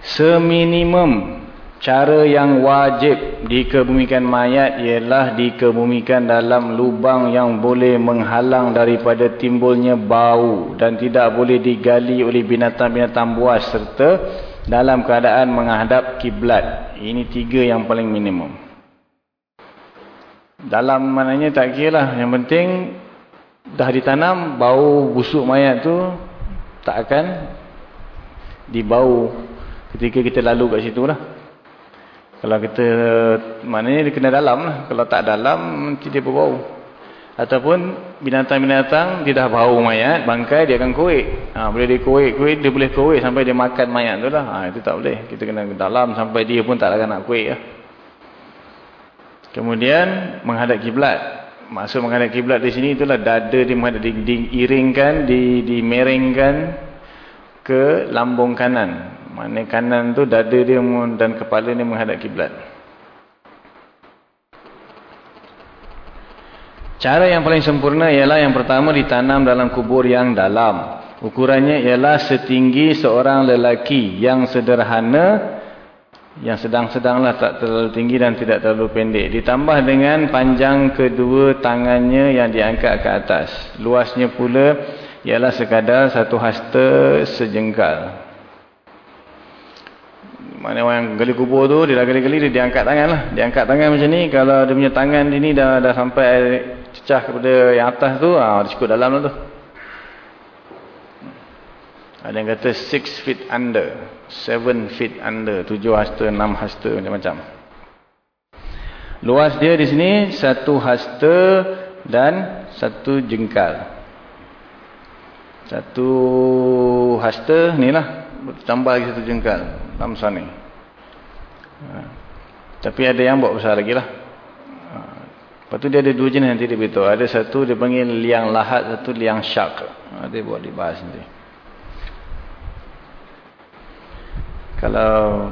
Seminimum cara yang wajib dikebumikan mayat ialah dikebumikan dalam lubang yang boleh menghalang daripada timbulnya bau dan tidak boleh digali oleh binatang-binatang buas serta dalam keadaan menghadap kiblat. Ini tiga yang paling minimum. Dalam mananya tak kira lah. Yang penting dah ditanam, bau busuk mayat tu tak akan dibau ketika kita lalu kat situ lah. Kalau kita, maknanya dia kena dalam lah. Kalau tak dalam, nanti dia berbau. Ataupun binatang-binatang dia dah bau mayat, bangkai dia akan kuik. Ha, boleh dia kuik-kuik, dia boleh kuik sampai dia makan mayat tu lah. Ha, itu tak boleh. Kita kena dalam sampai dia pun tak akan nak kuik lah. Kemudian menghadap kiblat. Maksud menghadap kiblat di sini itulah dada dia menghadap di, diiringkan, di, dimeringkan ke lambung kanan. Mana kanan tu dada dia dan kepala dia menghadap kiblat. Cara yang paling sempurna ialah yang pertama ditanam dalam kubur yang dalam. Ukurannya ialah setinggi seorang lelaki yang sederhana Yang sedang-sedang lah tak terlalu tinggi dan tidak terlalu pendek. Ditambah dengan panjang kedua tangannya yang diangkat ke atas. Luasnya pula ialah sekadar satu hasta sejengkal. Mana orang gali kubur tu, dia dah gali-gali, dia diangkat tangan lah. Diangkat tangan macam ni, kalau dia punya tangan ni dah, dah sampai cecah kepada yang atas tu, ah, dia cukup dalam lah tu. Ada yang kata 6 feet under, 7 feet under, 7 hasta, 6 hasta, macam-macam. Luas dia di sini, satu hasta dan satu jengkal. Satu hasta, ni lah. Tambah lagi satu jengkal. Dalam sana. Ha. Tapi ada yang buat besar lagi lah. Ha. Lepas tu dia ada dua jenis nanti dia beritahu. Ada satu dia panggil liang lahat, satu liang syak. Ha, dia buat dibahas nanti. Kalau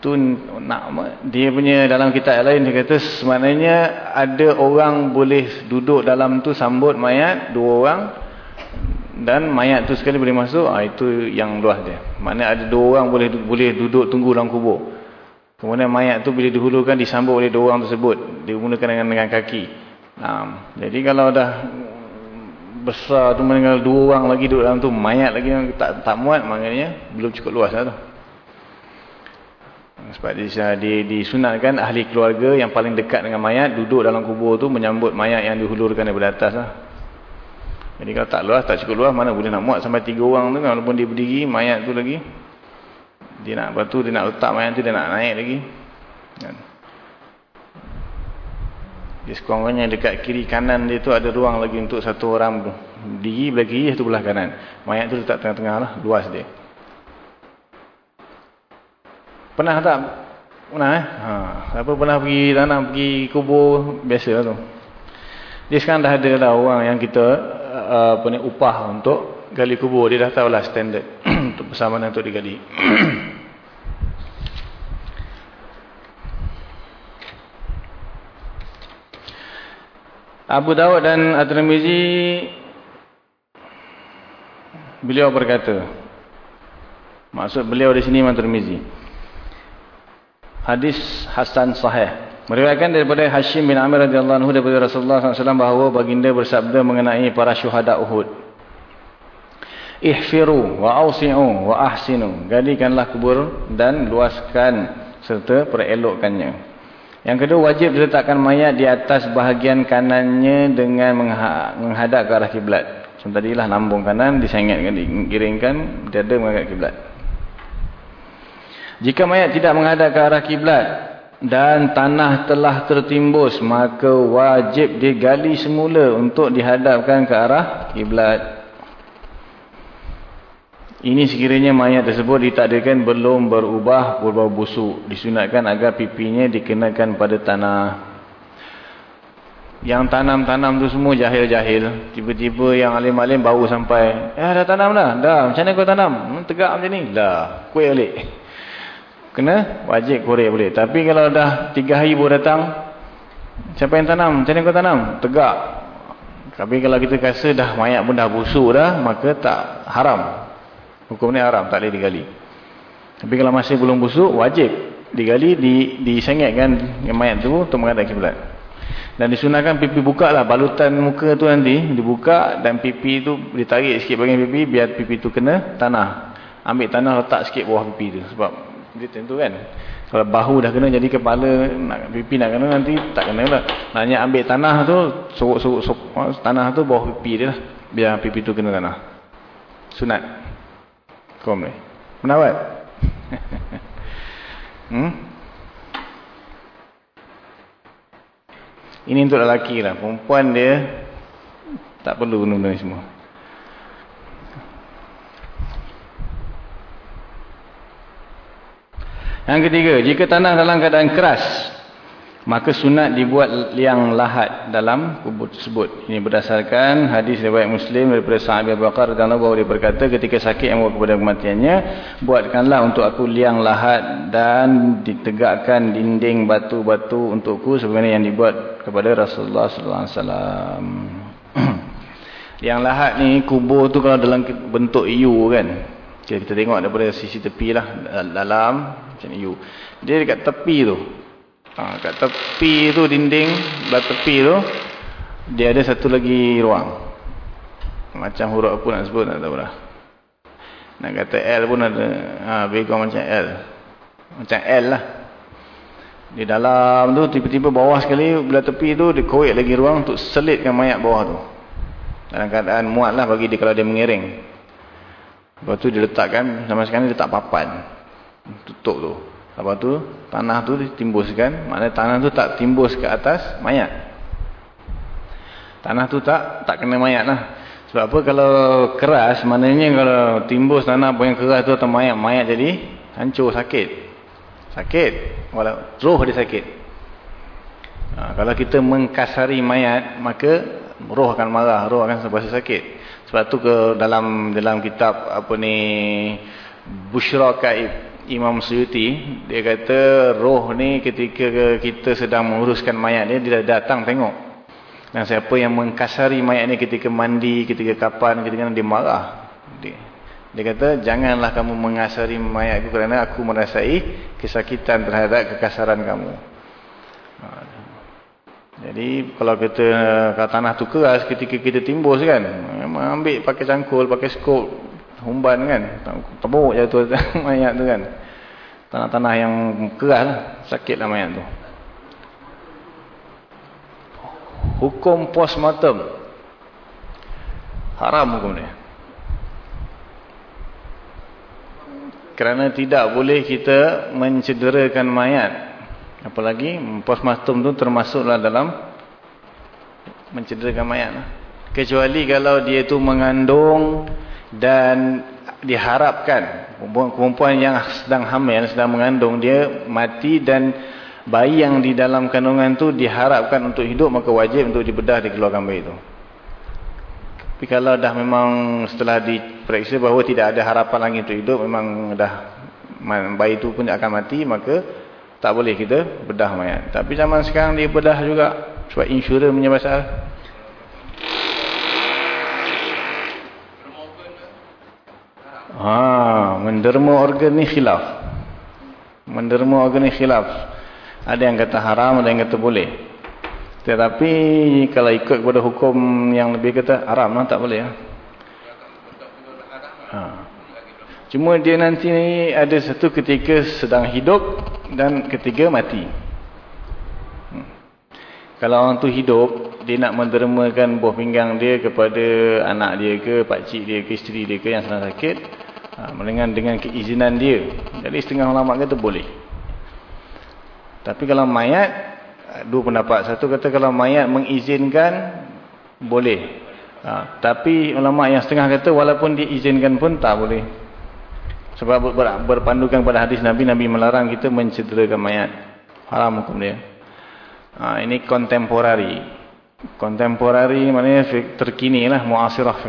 tu nak dia punya dalam kitab lain dia kata sebenarnya ada orang boleh duduk dalam tu sambut mayat dua orang dan mayat tu sekali boleh masuk. Ah itu yang luas dia. Maknanya ada dua orang boleh boleh duduk tunggu dalam kubur. Kemudian mayat tu bila dihulurkan disambut oleh dua orang tersebut digunakan dengan dengan kaki. Nah, jadi kalau dah besar tu meninggal dua orang lagi duduk dalam tu mayat lagi tak tak muat maknanya belum cukup luas lah tu sebab dia disunatkan ahli keluarga yang paling dekat dengan mayat duduk dalam kubur tu menyambut mayat yang dihulurkan daripada atas lah. Jadi kalau tak luas, tak cukup luas, mana boleh nak muat sampai tiga orang tu kan. Walaupun dia berdiri, mayat tu lagi. Dia nak batu, dia nak letak mayat tu, dia nak naik lagi. Kan. Dia sekurang-kurangnya dekat kiri kanan dia tu ada ruang lagi untuk satu orang berdiri belah kiri, satu belah kanan. Mayat tu letak tengah-tengah lah, luas dia. Pernah tak? Pernah eh? Ha. Siapa pernah pergi tanam, pergi kubur, biasa lah tu. Dia sekarang dah ada lah orang yang kita uh, apa ni, upah untuk gali kubur. Dia dah tahu lah standard untuk persamaan untuk digali. Abu Dawud dan At-Tirmizi beliau berkata maksud beliau di sini Imam Tirmizi hadis Hasan Sahih. Meriwayatkan daripada Hashim bin Amir radhiyallahu anhu daripada Rasulullah SAW bahawa baginda bersabda mengenai para syuhada Uhud. Ihfiru wa awsi'u wa ahsinu. Gadikanlah kubur dan luaskan serta perelokkannya. Yang kedua wajib diletakkan mayat di atas bahagian kanannya dengan menghadap ke arah kiblat. Macam tadilah lambung kanan disengitkan, digiringkan, dada menghadap kiblat. Jika mayat tidak menghadap ke arah kiblat dan tanah telah tertimbus, maka wajib digali semula untuk dihadapkan ke arah kiblat. Ini sekiranya mayat tersebut ditakdirkan belum berubah berbau busuk. Disunatkan agar pipinya dikenakan pada tanah. Yang tanam-tanam tu semua jahil-jahil. Tiba-tiba yang alim-alim bau sampai. Eh dah tanam dah. Dah macam mana kau tanam? Hmm, tegak macam ni. Dah. Kuih alik kena wajib korek boleh. Tapi kalau dah tiga hari baru datang, siapa yang tanam? Macam mana kau tanam? Tegak. Tapi kalau kita rasa dah mayat pun dah busuk dah, maka tak haram. Hukum ni haram, tak boleh digali. Tapi kalau masih belum busuk, wajib digali, di, disengitkan mayat tu untuk menghadap kiblat. Dan disunahkan pipi buka lah, balutan muka tu nanti dibuka dan pipi tu ditarik sikit bagian pipi biar pipi tu kena tanah. Ambil tanah letak sikit bawah pipi tu sebab dia tentu kan. Kalau bahu dah kena jadi kepala, nak pipi nak kena nanti tak kena lah. Naknya ambil tanah tu, sorok-sorok tanah tu bawah pipi dia lah. Biar pipi tu kena tanah. Sunat. Kau boleh. Penawat? hmm? Ini untuk lelaki lah. Perempuan dia tak perlu guna-guna semua. Yang ketiga, jika tanah dalam keadaan keras, maka sunat dibuat liang lahat dalam kubur tersebut. Ini berdasarkan hadis riwayat Muslim daripada Sa'ad bin Bakar dan Allah dia berkata ketika sakit yang kepada kematiannya, buatkanlah untuk aku liang lahat dan ditegakkan dinding batu-batu untukku sebagaimana yang dibuat kepada Rasulullah sallallahu alaihi wasallam. Liang lahat ni kubur tu kalau dalam bentuk U kan. Kita tengok daripada sisi tepi lah dalam macam U. Dia dekat tepi tu. Ha, kat tepi tu dinding, belah tepi tu dia ada satu lagi ruang. Macam huruf apa nak sebut tak tahu lah. Nak kata L pun ada. Ha, background macam L. Macam L lah. Di dalam tu tiba-tiba bawah sekali belah tepi tu dia korek lagi ruang untuk selitkan mayat bawah tu. Dalam keadaan muat lah bagi dia kalau dia mengiring. Lepas tu dia letakkan sama sekali dia tak papan. Tutup tu. Lepas tu tanah tu ditimbuskan. Maknanya tanah tu tak timbus ke atas mayat. Tanah tu tak tak kena mayat lah. Sebab apa kalau keras maknanya kalau timbus tanah yang keras tu atau mayat. Mayat jadi hancur sakit. Sakit. Walau roh dia sakit. Ha, kalau kita mengkasari mayat maka roh akan marah. Roh akan sebab sakit. Sebab tu ke dalam dalam kitab apa ni Bushra Kaib Imam Suyuti dia kata roh ni ketika kita sedang menguruskan mayat ni dia datang tengok. Dan siapa yang mengkasari mayat ni ketika mandi, ketika kapan, ketika dia marah. Dia, dia kata janganlah kamu mengasari mayatku kerana aku merasai kesakitan terhadap kekasaran kamu. Ha. Jadi kalau kita kat tanah tu keras ketika kita timbus kan, memang ambil pakai cangkul, pakai skop, humban kan, tebuk jatuh mayat tu kan. Tanah-tanah yang keras lah, sakitlah mayat tu. Hukum postmortem. Haram hukum dia. Kerana tidak boleh kita mencederakan mayat Apalagi postmortem tu termasuklah dalam mencederakan mayat. Lah. Kecuali kalau dia tu mengandung dan diharapkan perempuan yang sedang hamil, sedang mengandung dia mati dan bayi yang di dalam kandungan tu diharapkan untuk hidup maka wajib untuk dibedah dikeluarkan bayi itu. Tapi kalau dah memang setelah diperiksa bahawa tidak ada harapan lagi untuk hidup memang dah bayi itu pun akan mati maka tak boleh kita bedah mayat. Tapi zaman sekarang dia bedah juga. Sebab insurans punya masalah. Ha, menderma organ ni khilaf. Menderma organ ni khilaf. Ada yang kata haram, ada yang kata boleh. Tetapi kalau ikut kepada hukum yang lebih kata haram lah, tak boleh. Ha. Cuma dia nanti ni ada satu ketika sedang hidup dan ketiga mati. Hmm. Kalau orang tu hidup, dia nak mendermakan buah pinggang dia kepada anak dia ke, pakcik dia ke, isteri dia ke yang sedang sakit. Ha, dengan, dengan keizinan dia. Jadi setengah ulama kata boleh. Tapi kalau mayat, dua pendapat. Satu kata kalau mayat mengizinkan, boleh. Ha, tapi ulama yang setengah kata walaupun diizinkan pun tak boleh. Sebab berpandukan pada hadis Nabi, Nabi melarang kita mencederakan mayat. Haram hukum dia. Ha, ini kontemporari. Kontemporari maknanya terkini lah, muasirah.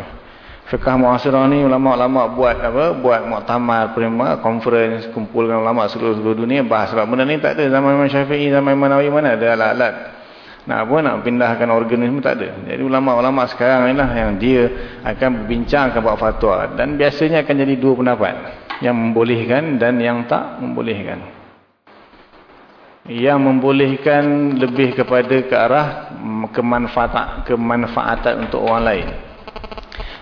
Fiqah muasirah ni ulama-ulama buat apa? Buat muktamar, prima, conference, kumpulkan ulama seluruh dunia bahas sebab benda ni tak ada zaman Imam Syafi'i, zaman Imam Nawawi mana ada alat-alat. Nak apa nak pindahkan organisme tak ada. Jadi ulama-ulama sekarang ni lah yang dia akan berbincang buat fatwa dan biasanya akan jadi dua pendapat yang membolehkan dan yang tak membolehkan. Yang membolehkan lebih kepada ke arah kemanfaatan kemanfaatan untuk orang lain.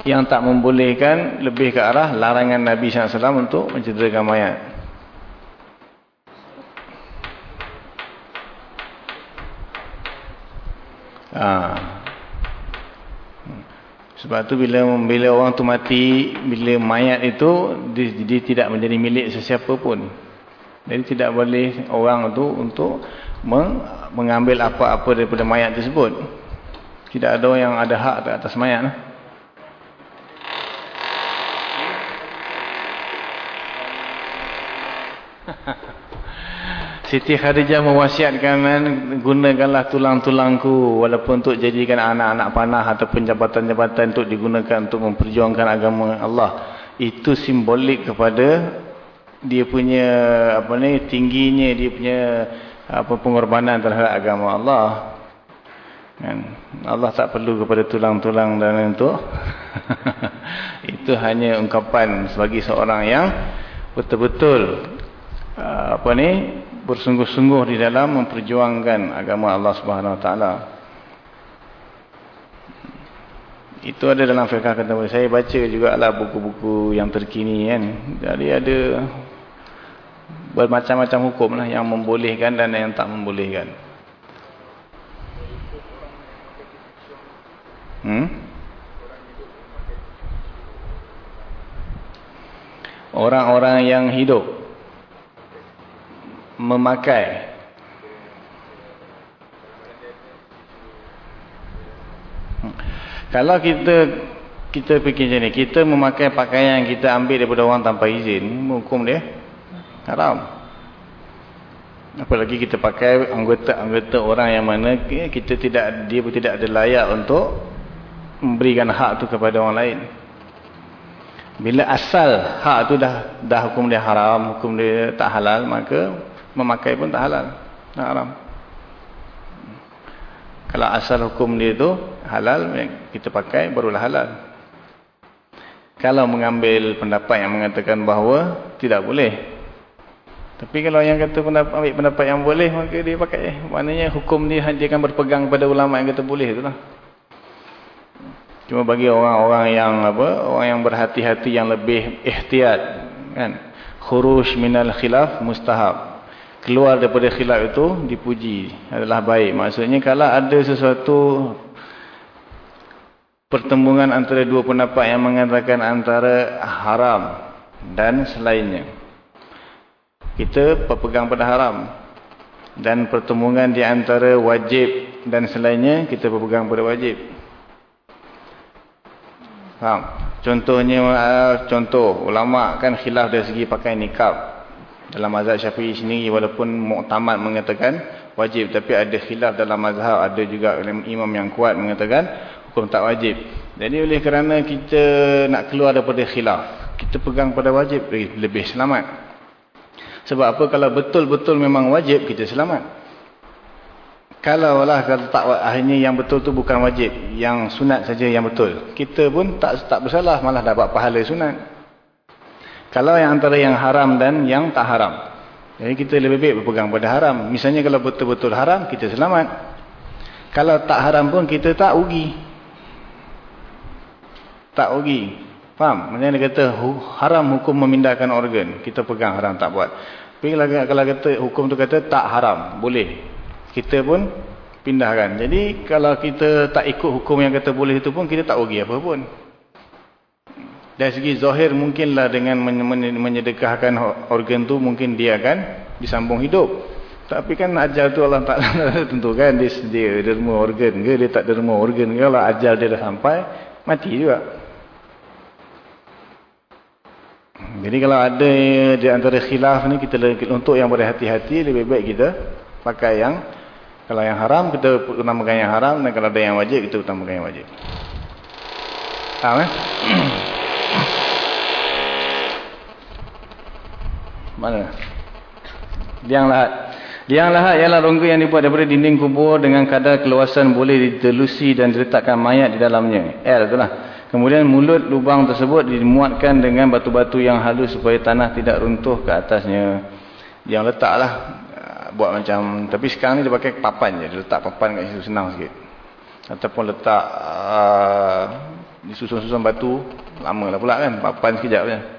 Yang tak membolehkan lebih ke arah larangan Nabi SAW untuk mencederakan mayat. Ah. Sebab tu bila bila orang tu mati, bila mayat itu dia, dia tidak menjadi milik sesiapa pun. Jadi tidak boleh orang tu untuk meng, mengambil apa-apa daripada mayat tersebut. Tidak ada yang ada hak atas mayat. Lah. Siti Khadijah mewasiatkan gunakanlah tulang-tulangku walaupun untuk jadikan anak-anak panah ataupun jabatan-jabatan untuk digunakan untuk memperjuangkan agama Allah. Itu simbolik kepada dia punya apa ni tingginya dia punya apa pengorbanan terhadap agama Allah. Kan? Allah tak perlu kepada tulang-tulang dan itu. itu hanya ungkapan sebagai seorang yang betul-betul apa ni bersungguh-sungguh di dalam memperjuangkan agama Allah Subhanahu Wa Taala. Itu ada dalam fiqh kata saya baca juga lah buku-buku yang terkini kan. Jadi ada bermacam-macam hukum lah yang membolehkan dan yang tak membolehkan. Hmm? Orang-orang yang hidup memakai. Kalau kita kita fikir macam ni kita memakai pakaian yang kita ambil daripada orang tanpa izin hukum dia haram. Apalagi kita pakai anggota-anggota orang yang mana kita tidak dia pun tidak ada layak untuk memberikan hak tu kepada orang lain. Bila asal hak tu dah dah hukum dia haram hukum dia tak halal maka memakai pun tak halal. Tak haram. Kalau asal hukum dia tu halal kita pakai barulah halal. Kalau mengambil pendapat yang mengatakan bahawa tidak boleh. Tapi kalau yang kata pendapat, ambil pendapat yang boleh maka dia pakai. Maknanya hukum dia dia akan berpegang pada ulama yang kata boleh itulah cuma bagi orang-orang yang apa orang yang berhati-hati yang lebih ihtiyat kan? Khuruj minal khilaf mustahab keluar daripada khilaf itu dipuji adalah baik. Maksudnya kalau ada sesuatu pertembungan antara dua pendapat yang mengatakan antara haram dan selainnya. Kita berpegang pada haram. Dan pertembungan di antara wajib dan selainnya kita berpegang pada wajib. Faham? Contohnya uh, contoh ulama kan khilaf dari segi pakai nikab. Dalam mazhab syafi'i sendiri walaupun mu'tamad mengatakan wajib. Tapi ada khilaf dalam mazhab. Ada juga imam yang kuat mengatakan hukum tak wajib. Jadi oleh kerana kita nak keluar daripada khilaf. Kita pegang pada wajib lebih selamat. Sebab apa kalau betul-betul memang wajib kita selamat. Kalau lah kalau tak akhirnya yang betul tu bukan wajib. Yang sunat saja yang betul. Kita pun tak tak bersalah malah dapat pahala sunat. Kalau yang antara yang haram dan yang tak haram. Jadi kita lebih baik berpegang pada haram. Misalnya kalau betul-betul haram, kita selamat. Kalau tak haram pun kita tak ugi. Tak ugi. Faham? Maksudnya dia kata haram hukum memindahkan organ. Kita pegang haram tak buat. Tapi kalau, kalau kata hukum tu kata tak haram. Boleh. Kita pun pindahkan. Jadi kalau kita tak ikut hukum yang kata boleh itu pun kita tak ugi apa pun. Dari segi zahir mungkinlah dengan menyedekahkan organ tu mungkin dia akan disambung hidup. Tapi kan ajal tu Allah Ta'ala tentukan dia sedia derma organ ke dia tak derma organ ke. Kalau ajal dia dah sampai mati juga. Jadi kalau ada di antara khilaf ni kita untuk yang berhati-hati lebih baik kita pakai yang kalau yang haram kita utamakan yang haram dan kalau ada yang wajib kita utamakan yang wajib. Faham eh? Mana? Liang lahat. Liang lahat ialah rongga yang dibuat daripada dinding kubur dengan kadar keluasan boleh ditelusi dan diletakkan mayat di dalamnya. L itulah. Kemudian mulut lubang tersebut dimuatkan dengan batu-batu yang halus supaya tanah tidak runtuh ke atasnya. Yang letaklah ah, buat macam tapi sekarang ni dia pakai papan je. Dia letak papan kat situ senang sikit. Ataupun letak uh, disusun-susun batu lama lah pula kan. Papan sekejap je.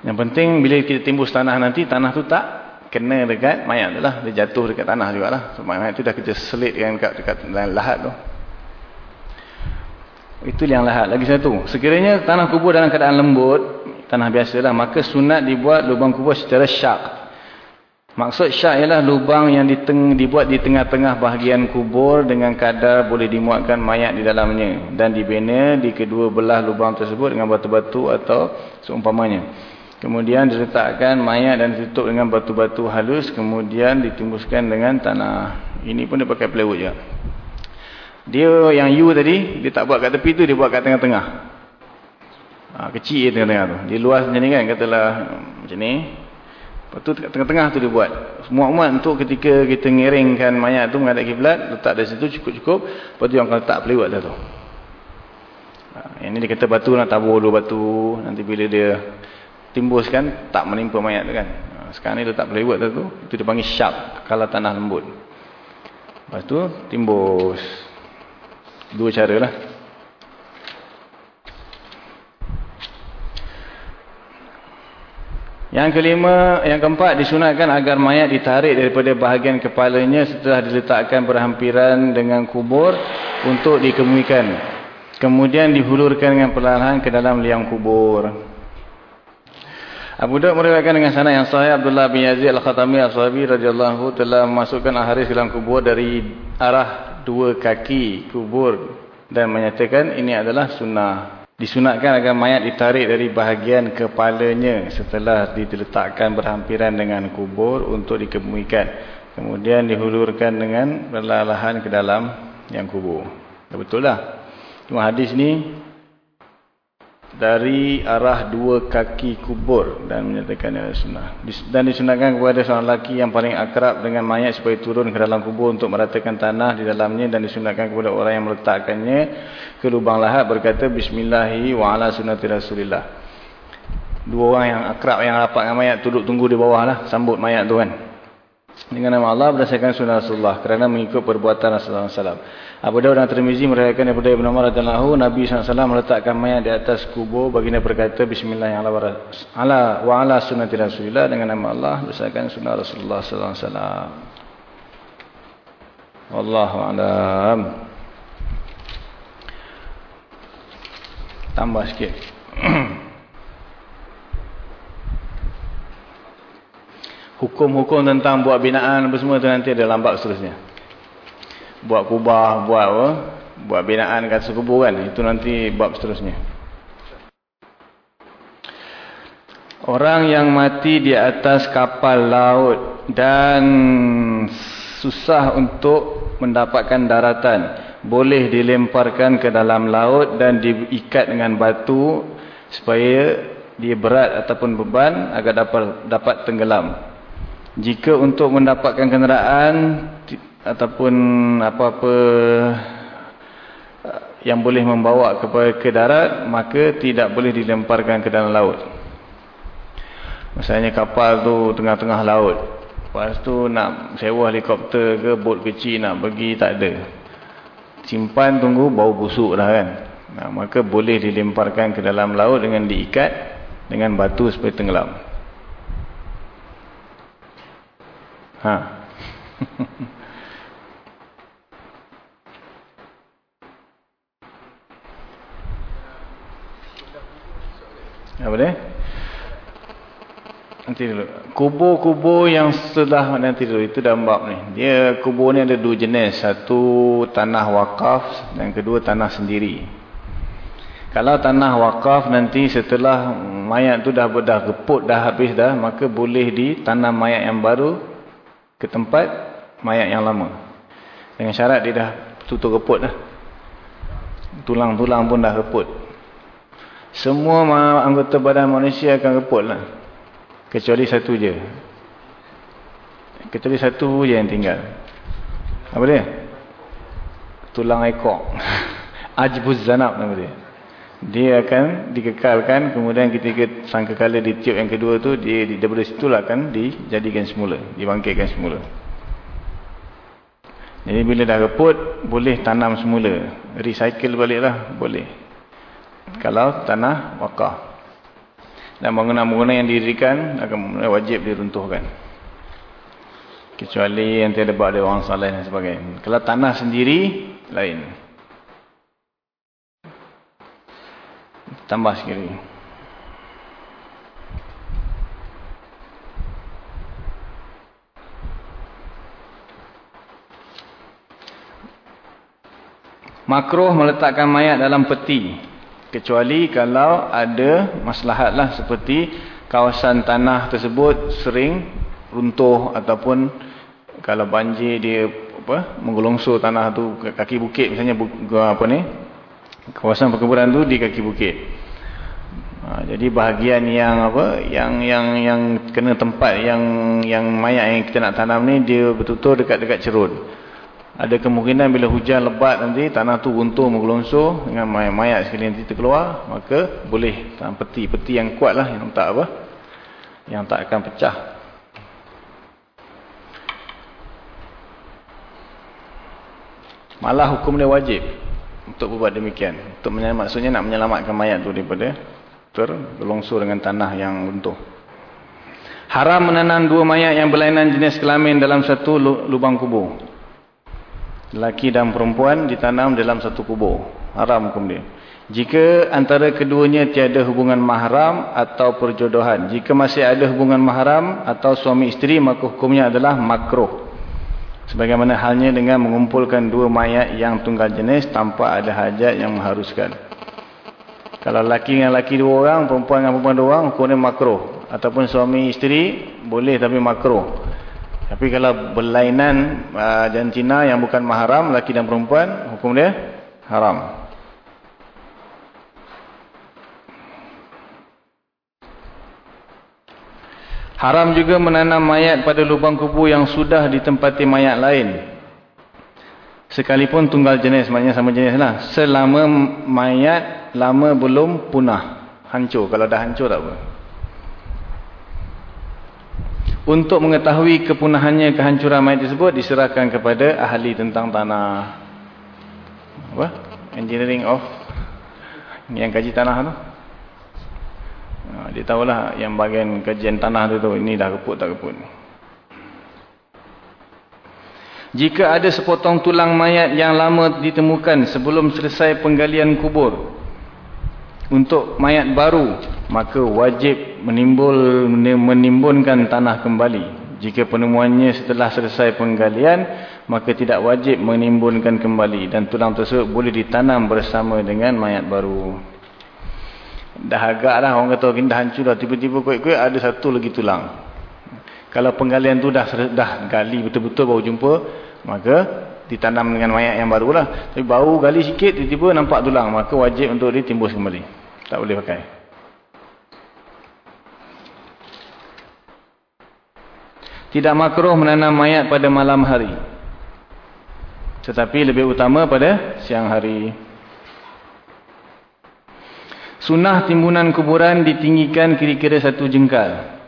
Yang penting bila kita timbus tanah nanti, tanah tu tak kena dekat mayat tu lah. Dia jatuh dekat tanah juga lah. So, mayat tu dah kita selitkan dekat, dekat lahat tu. Itu yang lahat. Lagi satu. Sekiranya tanah kubur dalam keadaan lembut, tanah biasa lah, maka sunat dibuat lubang kubur secara syak. Maksud syak ialah lubang yang diteng, dibuat di tengah-tengah bahagian kubur dengan kadar boleh dimuatkan mayat di dalamnya. Dan dibina di kedua belah lubang tersebut dengan batu-batu atau seumpamanya. Kemudian diletakkan mayat dan ditutup dengan batu-batu halus. Kemudian ditimbuskan dengan tanah. Ini pun dia pakai plywood je. Dia yang U tadi, dia tak buat kat tepi tu, dia buat kat tengah-tengah. Ha, kecil je tengah-tengah tu. Dia luas macam ni kan, katalah macam ni. Lepas tu tengah-tengah tu dia buat. Semua umat untuk ketika kita ngiringkan mayat tu menghadap kiblat, letak dari situ cukup-cukup. Lepas tu yang akan letak plywood dah tu. Ha, yang ni dia kata batu nak tabur dulu batu. Nanti bila dia timbuskan tak menimpa mayat tu kan. Ha, sekarang ni tu tak boleh buat tu. Itu dipanggil syak kalau tanah lembut. Lepas tu timbus. Dua cara lah. Yang kelima, yang keempat disunatkan agar mayat ditarik daripada bahagian kepalanya setelah diletakkan berhampiran dengan kubur untuk dikemuikan. Kemudian dihulurkan dengan perlahan ke dalam liang kubur. Abu Daud meriwayatkan dengan sana yang sahih Abdullah bin Yazid Al-Khatami Al-Sahabi radhiyallahu telah memasukkan Aharis dalam kubur dari arah dua kaki kubur dan menyatakan ini adalah sunnah. Disunatkan agar mayat ditarik dari bahagian kepalanya setelah diletakkan berhampiran dengan kubur untuk dikemuikan. Kemudian dihulurkan dengan perlahan ke dalam yang kubur. Betul lah. Cuma hadis ni dari arah dua kaki kubur dan menyatakan ia sunnah. Dan disunahkan kepada seorang lelaki yang paling akrab dengan mayat supaya turun ke dalam kubur untuk meratakan tanah di dalamnya dan disunahkan kepada orang yang meletakkannya ke lubang lahat berkata Bismillahi wa ala sunnati Rasulillah. Dua orang yang akrab yang rapat dengan mayat duduk tunggu di bawah lah sambut mayat tu kan. Dengan nama Allah berdasarkan sunnah Rasulullah kerana mengikut perbuatan Rasulullah SAW. Abu Dawud dan Tirmizi meriwayatkan daripada Ibnu Umar radhiyallahu Nabi SAW meletakkan mayat di atas kubur baginda berkata bismillahirrahmanirrahim ala wa ala sunnati rasulillah dengan nama Allah berdasarkan sunnah Rasulullah sallallahu alaihi wasallam. Wallahu a'lam. Tambah sikit. Hukum-hukum tentang buat binaan apa semua tu nanti ada lambat seterusnya buat kubah, buat apa? Buat binaan kat sekubur kan. Itu nanti bab seterusnya. Orang yang mati di atas kapal laut dan susah untuk mendapatkan daratan. Boleh dilemparkan ke dalam laut dan diikat dengan batu supaya dia berat ataupun beban agar dapat dapat tenggelam. Jika untuk mendapatkan kenderaan ataupun apa-apa uh, yang boleh membawa kepada ke darat maka tidak boleh dilemparkan ke dalam laut. Misalnya kapal tu tengah-tengah laut. Lepas tu nak sewa helikopter ke bot kecil nak pergi tak ada. Simpan tunggu bau busuk dah kan. Nah, maka boleh dilemparkan ke dalam laut dengan diikat dengan batu supaya tenggelam ha Apa dia? Nanti dulu. Kubur-kubur yang setelah nanti dulu itu dalam bab ni. Dia kubur ni ada dua jenis. Satu tanah wakaf dan kedua tanah sendiri. Kalau tanah wakaf nanti setelah mayat tu dah dah geput dah habis dah, maka boleh ditanam mayat yang baru ke tempat mayat yang lama. Dengan syarat dia dah tutup geput dah. Tulang-tulang pun dah geput. Semua anggota badan manusia akan reput lah. Kecuali satu je. Kecuali satu je yang tinggal. Apa dia? Tulang ekor. Ajbuz zanab nama dia. Dia akan dikekalkan. Kemudian ketika sangka kala ditiup yang kedua tu. Dia daripada situ lah akan dijadikan semula. Dibangkitkan semula. Jadi bila dah reput. Boleh tanam semula. Recycle balik lah. Boleh kalau tanah wakaf dan bangunan-bangunan yang didirikan akan wajib diruntuhkan kecuali yang tiada buat ada orang salih dan sebagainya kalau tanah sendiri lain tambah sekali. Makruh meletakkan mayat dalam peti Kecuali kalau ada maslahat lah seperti kawasan tanah tersebut sering runtuh ataupun kalau banjir dia apa menggolongsor tanah tu kaki bukit misalnya apa ni kawasan perkebunan tu di kaki bukit. Ha, jadi bahagian yang apa yang yang yang kena tempat yang yang mayat yang kita nak tanam ni dia betul-betul dekat-dekat cerun. ada kemungkinan bila hujan lebat nanti tanah tu runtuh menggelongsor dengan mayat-mayat sekali nanti terkeluar maka boleh peti-peti yang kuat lah yang tak apa yang tak akan pecah malah hukum dia wajib untuk berbuat demikian untuk maksudnya nak menyelamatkan mayat tu daripada tergelongsor dengan tanah yang runtuh haram menanam dua mayat yang berlainan jenis kelamin dalam satu lubang kubur laki dan perempuan ditanam dalam satu kubur. Haram hukum dia. Jika antara keduanya tiada hubungan mahram atau perjodohan. Jika masih ada hubungan mahram atau suami isteri, maka hukumnya adalah makruh. Sebagaimana halnya dengan mengumpulkan dua mayat yang tunggal jenis tanpa ada hajat yang mengharuskan. Kalau laki dengan laki dua orang, perempuan dengan perempuan dua orang, hukumnya makruh. Ataupun suami isteri, boleh tapi makruh. Tapi kalau berlainan uh, jantina yang bukan mahram, laki dan perempuan, hukum dia haram. Haram juga menanam mayat pada lubang kubur yang sudah ditempati mayat lain. Sekalipun tunggal jenis, maknanya sama jenis lah. Selama mayat lama belum punah. Hancur. Kalau dah hancur tak apa. Untuk mengetahui kepunahannya kehancuran mayat tersebut diserahkan kepada ahli tentang tanah. Apa? Engineering of yang kaji tanah tu. Ha, dia tahulah yang bagian kajian tanah tu tu ini dah keput tak keput. Jika ada sepotong tulang mayat yang lama ditemukan sebelum selesai penggalian kubur untuk mayat baru maka wajib menimbul menimbunkan tanah kembali jika penemuannya setelah selesai penggalian maka tidak wajib menimbunkan kembali dan tulang tersebut boleh ditanam bersama dengan mayat baru dah agak dah orang kata dah hancur dah tiba-tiba kuat-kuat ada satu lagi tulang kalau penggalian tu dah dah gali betul-betul baru jumpa maka ditanam dengan mayat yang baru lah tapi baru gali sikit tiba-tiba nampak tulang maka wajib untuk ditimbus kembali tak boleh pakai. Tidak makruh menanam mayat pada malam hari. Tetapi lebih utama pada siang hari. Sunnah timbunan kuburan ditinggikan kira-kira satu jengkal.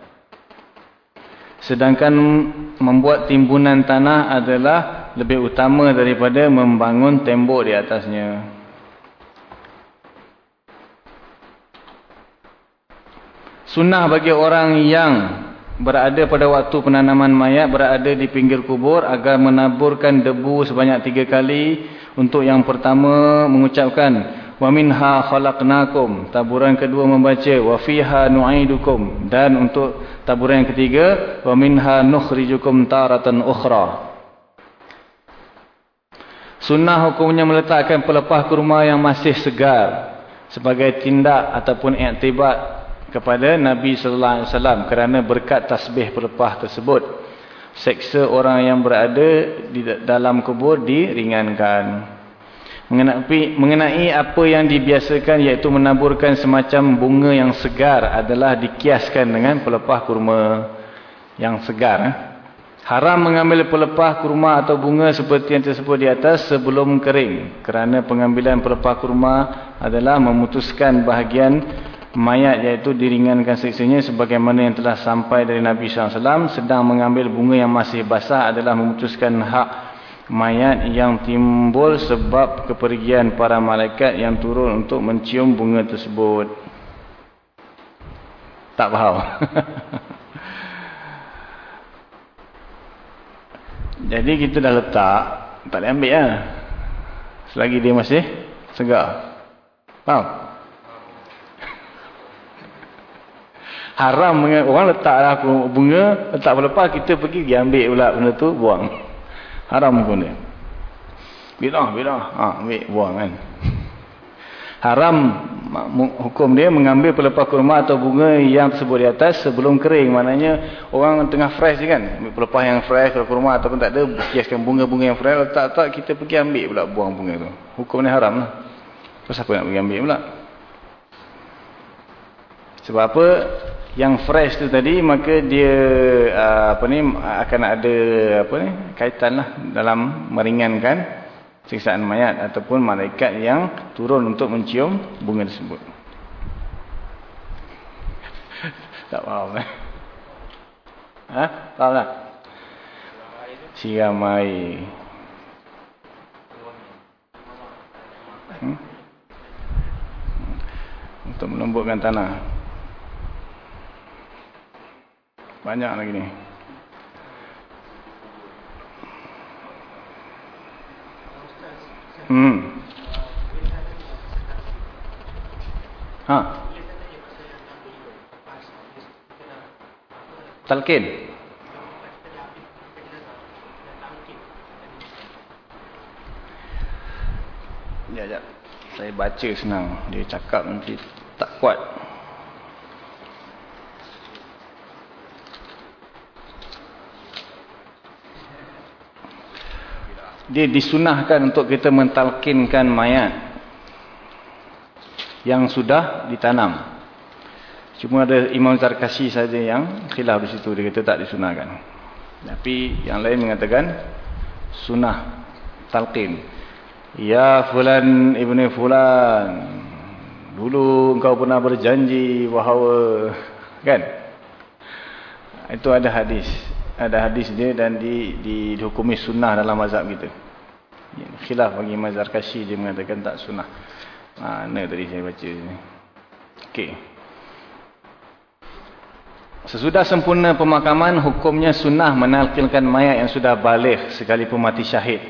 Sedangkan membuat timbunan tanah adalah lebih utama daripada membangun tembok di atasnya. Sunnah bagi orang yang berada pada waktu penanaman mayat berada di pinggir kubur agar menaburkan debu sebanyak tiga kali untuk yang pertama mengucapkan wa minha khalaqnakum. Taburan kedua membaca wa fiha nu'idukum. Dan untuk taburan yang ketiga wa minha nukhrijukum taratan ukhra. Sunnah hukumnya meletakkan pelepah kurma yang masih segar sebagai tindak ataupun iktibat kepada Nabi sallallahu alaihi wasallam kerana berkat tasbih pelepah tersebut. Seksa orang yang berada di dalam kubur diringankan mengenai mengenai apa yang dibiasakan iaitu menaburkan semacam bunga yang segar adalah dikiaskan dengan pelepah kurma yang segar eh? haram mengambil pelepah kurma atau bunga seperti yang tersebut di atas sebelum kering kerana pengambilan pelepah kurma adalah memutuskan bahagian mayat iaitu diringankan seksanya sebagaimana yang telah sampai dari Nabi SAW sedang mengambil bunga yang masih basah adalah memutuskan hak mayat yang timbul sebab kepergian para malaikat yang turun untuk mencium bunga tersebut. Tak faham. Jadi kita dah letak tak boleh ambil lah. Selagi dia masih segar. Faham? Haram orang letaklah bunga letak lepas kita pergi ambil pula benda tu buang haram pun dia. Bidah bidah. Ha, ambil buang kan. Haram hukum dia mengambil pelepah kurma atau bunga yang tersebut di atas sebelum kering. Maknanya orang tengah fresh kan. Ambil pelepah yang fresh kalau kurma ataupun tak ada kiaskan bunga-bunga yang fresh. Letak-letak kita pergi ambil pula buang bunga tu. Hukum ni haram lah. Terus apa nak pergi ambil pula Sebab apa? Yang fresh tu tadi maka dia uh, apa ni akan ada apa ni kaitanlah dalam meringankan siksaan mayat ataupun malaikat yang turun untuk mencium bunga tersebut. tak faham eh? Ha? Tak? Siram air. Hmm? Untuk melembutkan tanah. Banyak lagi ni. Hmm. Ha. Talqin. Ya, ya. Saya baca senang. Dia cakap nanti tak kuat. Dia disunahkan untuk kita mentalkinkan mayat yang sudah ditanam. Cuma ada Imam Zarkasi saja yang khilaf di situ. Dia kata tak disunahkan. Tapi yang lain mengatakan sunnah talqin. Ya fulan ibni fulan. Dulu engkau pernah berjanji bahawa kan? Itu ada hadis. Ada hadis dia dan di, di dihukumi sunnah dalam mazhab kita. Khilaf bagi mazhab Kashi dia mengatakan tak sunnah. Mana tadi saya baca ni. Okey. Sesudah sempurna pemakaman, hukumnya sunnah menalkinkan mayat yang sudah balik sekalipun mati syahid.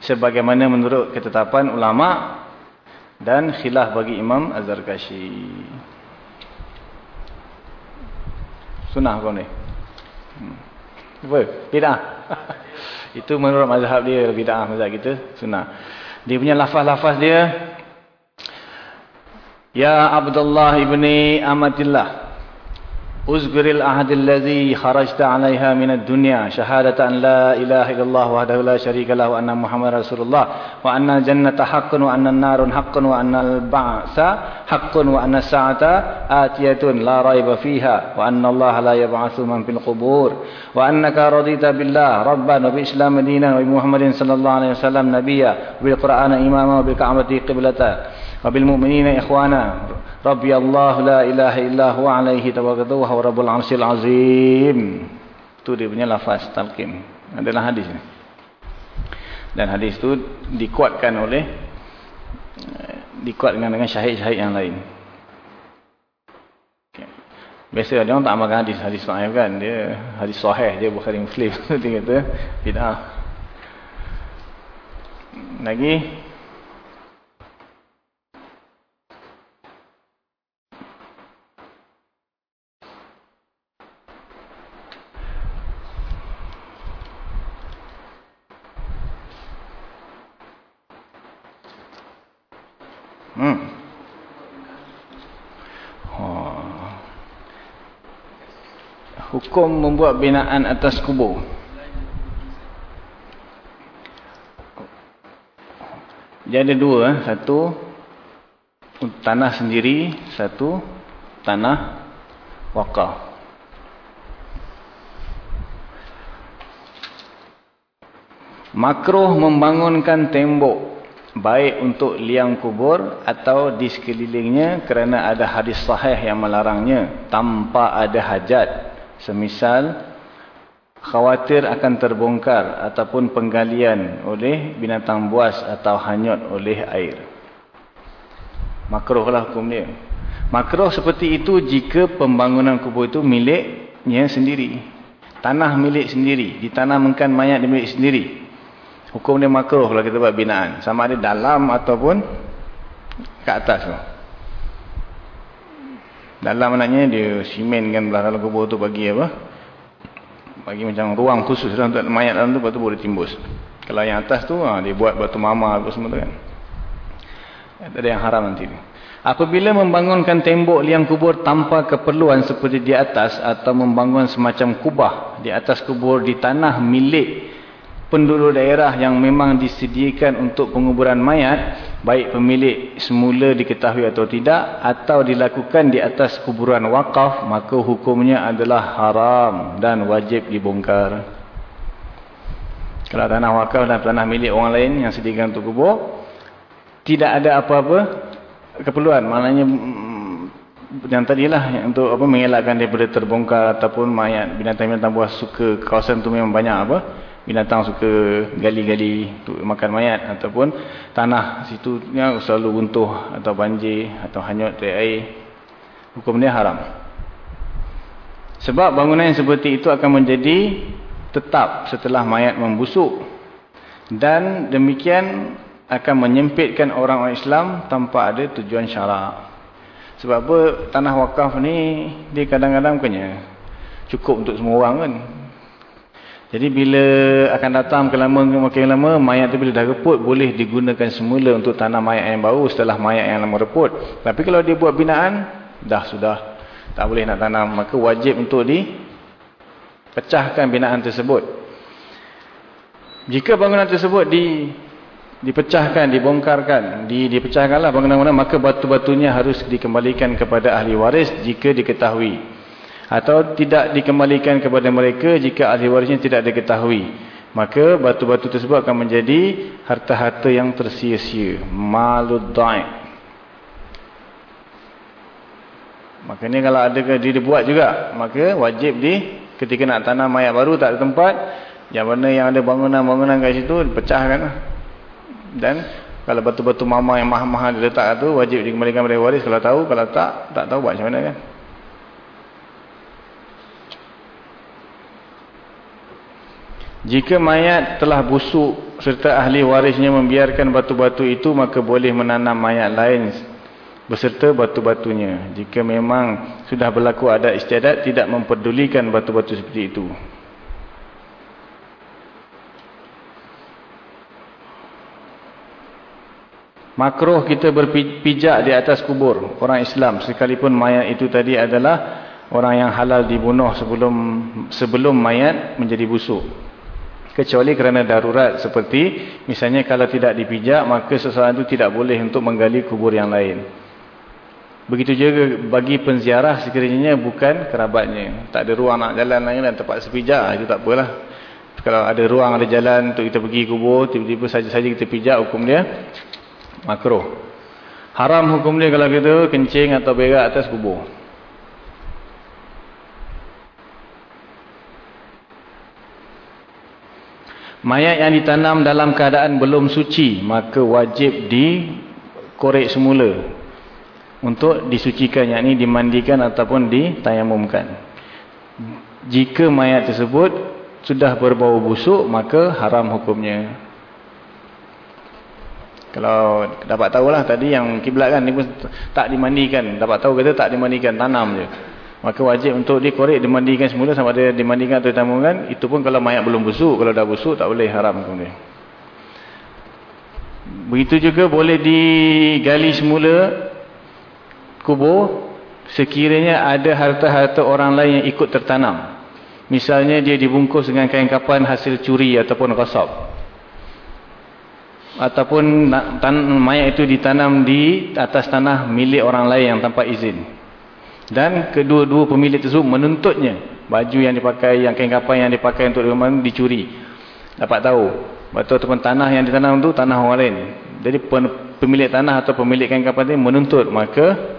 Sebagaimana menurut ketetapan ulama dan khilaf bagi Imam Az-Zarkashi. Sunnah kau ni. Hmm. Apa? Bid'ah. Itu menurut mazhab dia bid'ah mazhab kita sunnah. Dia punya lafaz-lafaz dia Ya Abdullah ibni Amatillah أذكر العهد الذي خرجت عليها من الدنيا شهادة أن لا إله إلا الله وحده لا شريك له وأن محمد رسول الله وأن الجنة حق وأن النار حق وأن البعث حق وأن الساعة آتية لا ريب فيها وأن الله لا يبعث من في القبور وأنك رضيت بالله ربا وبإسلام دينا وبمحمد صلى الله عليه وسلم نبيا وبالقرآن إماما وبالكعبة قبلة وبالمؤمنين إخوانا ربي الله لا إله إلا هو عليه توكلت وهو رب العرش العظيم itu dia punya lafaz talqin adalah hadis ni dan hadis tu dikuatkan oleh dikuatkan dengan syahid-syahid yang lain biasa dia orang tak amalkan hadis hadis sahih kan dia hadis sahih dia Bukhari Muslim dia kata bid'ah lagi hukum membuat binaan atas kubur. Jadi ada dua, eh. satu tanah sendiri, satu tanah wakaf. Makruh membangunkan tembok baik untuk liang kubur atau di sekelilingnya kerana ada hadis sahih yang melarangnya tanpa ada hajat Semisal khawatir akan terbongkar ataupun penggalian oleh binatang buas atau hanyut oleh air. Makruhlah hukum dia. Makruh seperti itu jika pembangunan kubur itu miliknya sendiri. Tanah milik sendiri. Ditanamkan mayat milik sendiri. Hukum dia makruh kalau kita buat binaan. Sama ada dalam ataupun ke atas. Dalam maknanya dia simenkan dalam kubur tu bagi apa? Bagi macam ruang khusus lah untuk mayat dalam tu, lepas tu boleh timbus. Kalau yang atas tu, ha, dia buat batu mama apa semua tu kan. Ada yang haram nanti. Apabila membangunkan tembok liang kubur tanpa keperluan seperti di atas atau membangun semacam kubah di atas kubur di tanah milik penduduk daerah yang memang disediakan untuk penguburan mayat baik pemilik semula diketahui atau tidak atau dilakukan di atas kuburan wakaf maka hukumnya adalah haram dan wajib dibongkar. Kalau tanah wakaf dan tanah milik orang lain yang sediakan untuk kubur tidak ada apa-apa keperluan. Maknanya mm, yang tadilah untuk apa mengelakkan daripada terbongkar ataupun mayat binatang-binatang buah suka kawasan tu memang banyak apa binatang suka gali-gali untuk makan mayat ataupun tanah. Situ selalu runtuh atau banjir atau hanyut dari air. Hukum dia haram. Sebab bangunan yang seperti itu akan menjadi tetap setelah mayat membusuk. Dan demikian akan menyempitkan orang-orang Islam tanpa ada tujuan syarak. Sebab apa? Tanah wakaf ni dia kadang-kadang punya cukup untuk semua orang kan jadi bila akan datang makin lama makin lama mayat tu bila dah reput boleh digunakan semula untuk tanam mayat yang baru setelah mayat yang lama reput. Tapi kalau dia buat binaan dah sudah tak boleh nak tanam maka wajib untuk dipecahkan binaan tersebut. Jika bangunan tersebut di dipecahkan, dibongkarkan, di dipecahkanlah bangunan-bangunan maka batu-batunya harus dikembalikan kepada ahli waris jika diketahui atau tidak dikembalikan kepada mereka jika ahli warisnya tidak diketahui. Maka batu-batu tersebut akan menjadi harta-harta yang tersia-sia. Malud da'i makanya kalau ada dia dibuat juga maka wajib di ketika nak tanam mayat baru tak ada tempat yang mana yang ada bangunan-bangunan kat situ pecahkan dan kalau batu-batu mama yang mahal-mahal diletak tu wajib dikembalikan kepada waris. Kalau tahu kalau tak tak tahu buat macam mana kan Jika mayat telah busuk serta ahli warisnya membiarkan batu-batu itu maka boleh menanam mayat lain beserta batu-batunya. Jika memang sudah berlaku ada istiadat tidak memperdulikan batu-batu seperti itu. Makruh kita berpijak di atas kubur orang Islam sekalipun mayat itu tadi adalah orang yang halal dibunuh sebelum sebelum mayat menjadi busuk kecuali kerana darurat seperti misalnya kalau tidak dipijak maka seseorang itu tidak boleh untuk menggali kubur yang lain. Begitu juga bagi penziarah sekiranya bukan kerabatnya. Tak ada ruang nak jalan lain dan tempat sepijak itu tak apalah. Kalau ada ruang ada jalan untuk kita pergi kubur tiba-tiba saja-saja kita pijak hukum dia makruh. Haram hukum dia kalau kita kencing atau berak atas kubur Mayat yang ditanam dalam keadaan belum suci, maka wajib dikorek semula. Untuk disucikan, yakni dimandikan ataupun ditayamumkan. Jika mayat tersebut sudah berbau busuk, maka haram hukumnya. Kalau dapat tahulah tadi yang kiblat kan, ni pun tak dimandikan. Dapat tahu kata tak dimandikan, tanam je. Maka wajib untuk dikorek, dimandikan semula sama ada dimandikan atau ditamunkan. Itu pun kalau mayat belum busuk. Kalau dah busuk tak boleh haram kemudian. Begitu juga boleh digali semula kubur. Sekiranya ada harta-harta orang lain yang ikut tertanam. Misalnya dia dibungkus dengan kain kapan hasil curi ataupun rasab. Ataupun mayat itu ditanam di atas tanah milik orang lain yang tanpa izin dan kedua-dua pemilik tersebut menuntutnya baju yang dipakai yang kain kapan yang dipakai untuk dimakan dicuri. Dapat tahu. Betul ataupun tanah yang ditanam itu tanah orang lain. Jadi pemilik tanah atau pemilik kain kapan ini menuntut. Maka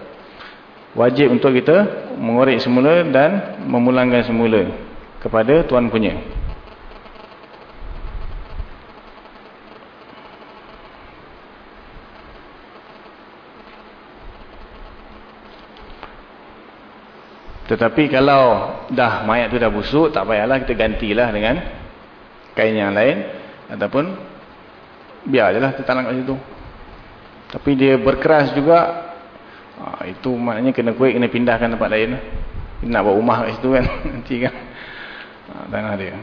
wajib untuk kita mengorek semula dan memulangkan semula kepada tuan punya Tetapi kalau dah mayat tu dah busuk, tak payahlah kita gantilah dengan kain yang lain. Ataupun biar je lah kita tanam kat situ. Tapi dia berkeras juga. Ha, itu maknanya kena kuih, kena pindahkan tempat lain. Kita nak buat rumah kat situ kan. Nanti kan. Ha, tanah dia.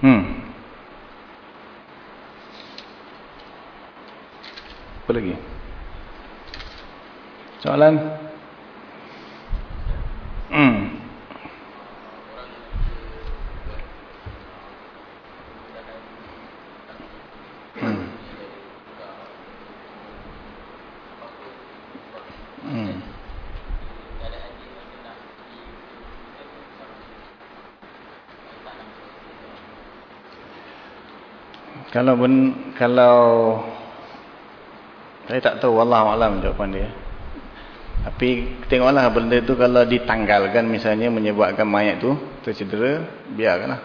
Hmm. Apa lagi? Soalan? Hmm. Kalau ben, kalau saya tak tahu wallah alam jawapan dia. Tapi tengoklah benda tu kalau ditanggalkan misalnya menyebabkan mayat tu tercedera, biarkanlah.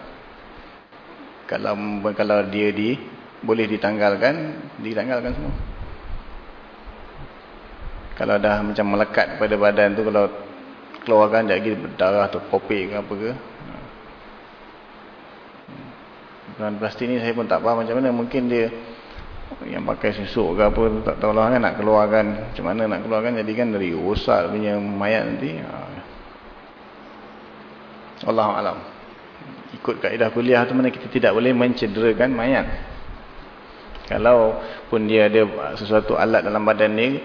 Kalau kalau dia di boleh ditanggalkan, ditanggalkan semua. Kalau dah macam melekat pada badan tu kalau keluarkan jadi berdarah atau kopek ke apa ke, Dan plastik ni saya pun tak faham macam mana. Mungkin dia yang pakai susuk ke apa. Tak tahu lah kan nak keluarkan. Macam mana nak keluarkan. Jadi kan dari rosak punya mayat nanti. Ha. Allah Alam. Ikut kaedah kuliah tu mana kita tidak boleh mencederakan mayat. Kalau pun dia ada sesuatu alat dalam badan ni.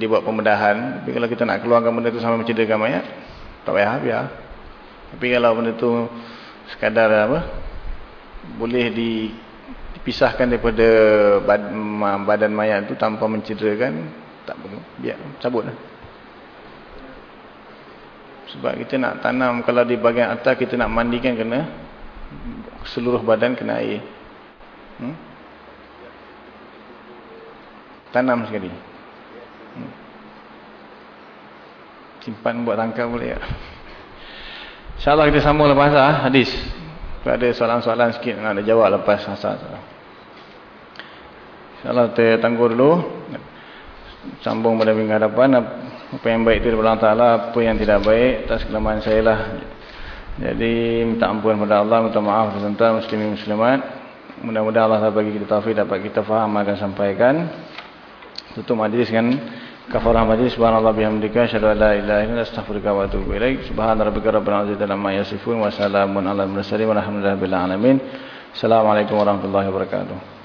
Dia buat pembedahan. Tapi kalau kita nak keluarkan benda tu sampai mencederakan mayat. Tak payah biar. Tapi kalau benda tu sekadar apa boleh dipisahkan daripada badan mayat tu tanpa mencederakan tak perlu biar cabut lah. sebab kita nak tanam kalau di bahagian atas kita nak mandikan kena seluruh badan kena air hmm? tanam sekali hmm? simpan buat tangkap boleh tak insyaAllah kita sambung lepas lah hadis ada soalan-soalan sikit nak jawab lepas asal. InsyaAllah kita tangguh dulu. Sambung pada minggu hadapan. Apa yang baik itu daripada Allah Ta'ala. Apa yang tidak baik. Atas kelemahan saya lah. Jadi minta ampun kepada Allah. Minta maaf kepada tuan muslimin muslimat. Mudah-mudahan Allah bagi kita taufik dapat kita faham akan sampaikan. Tutup majlis kan kafarah majlis subhanallah bihamdika asyhadu an la ilaha illa astaghfiruka wa atubu ilaik. Subhana rabbika rabbil izzati amma yasifun wa salamun alal mursalin walhamdulillahi rabbil alamin. Assalamualaikum warahmatullahi wabarakatuh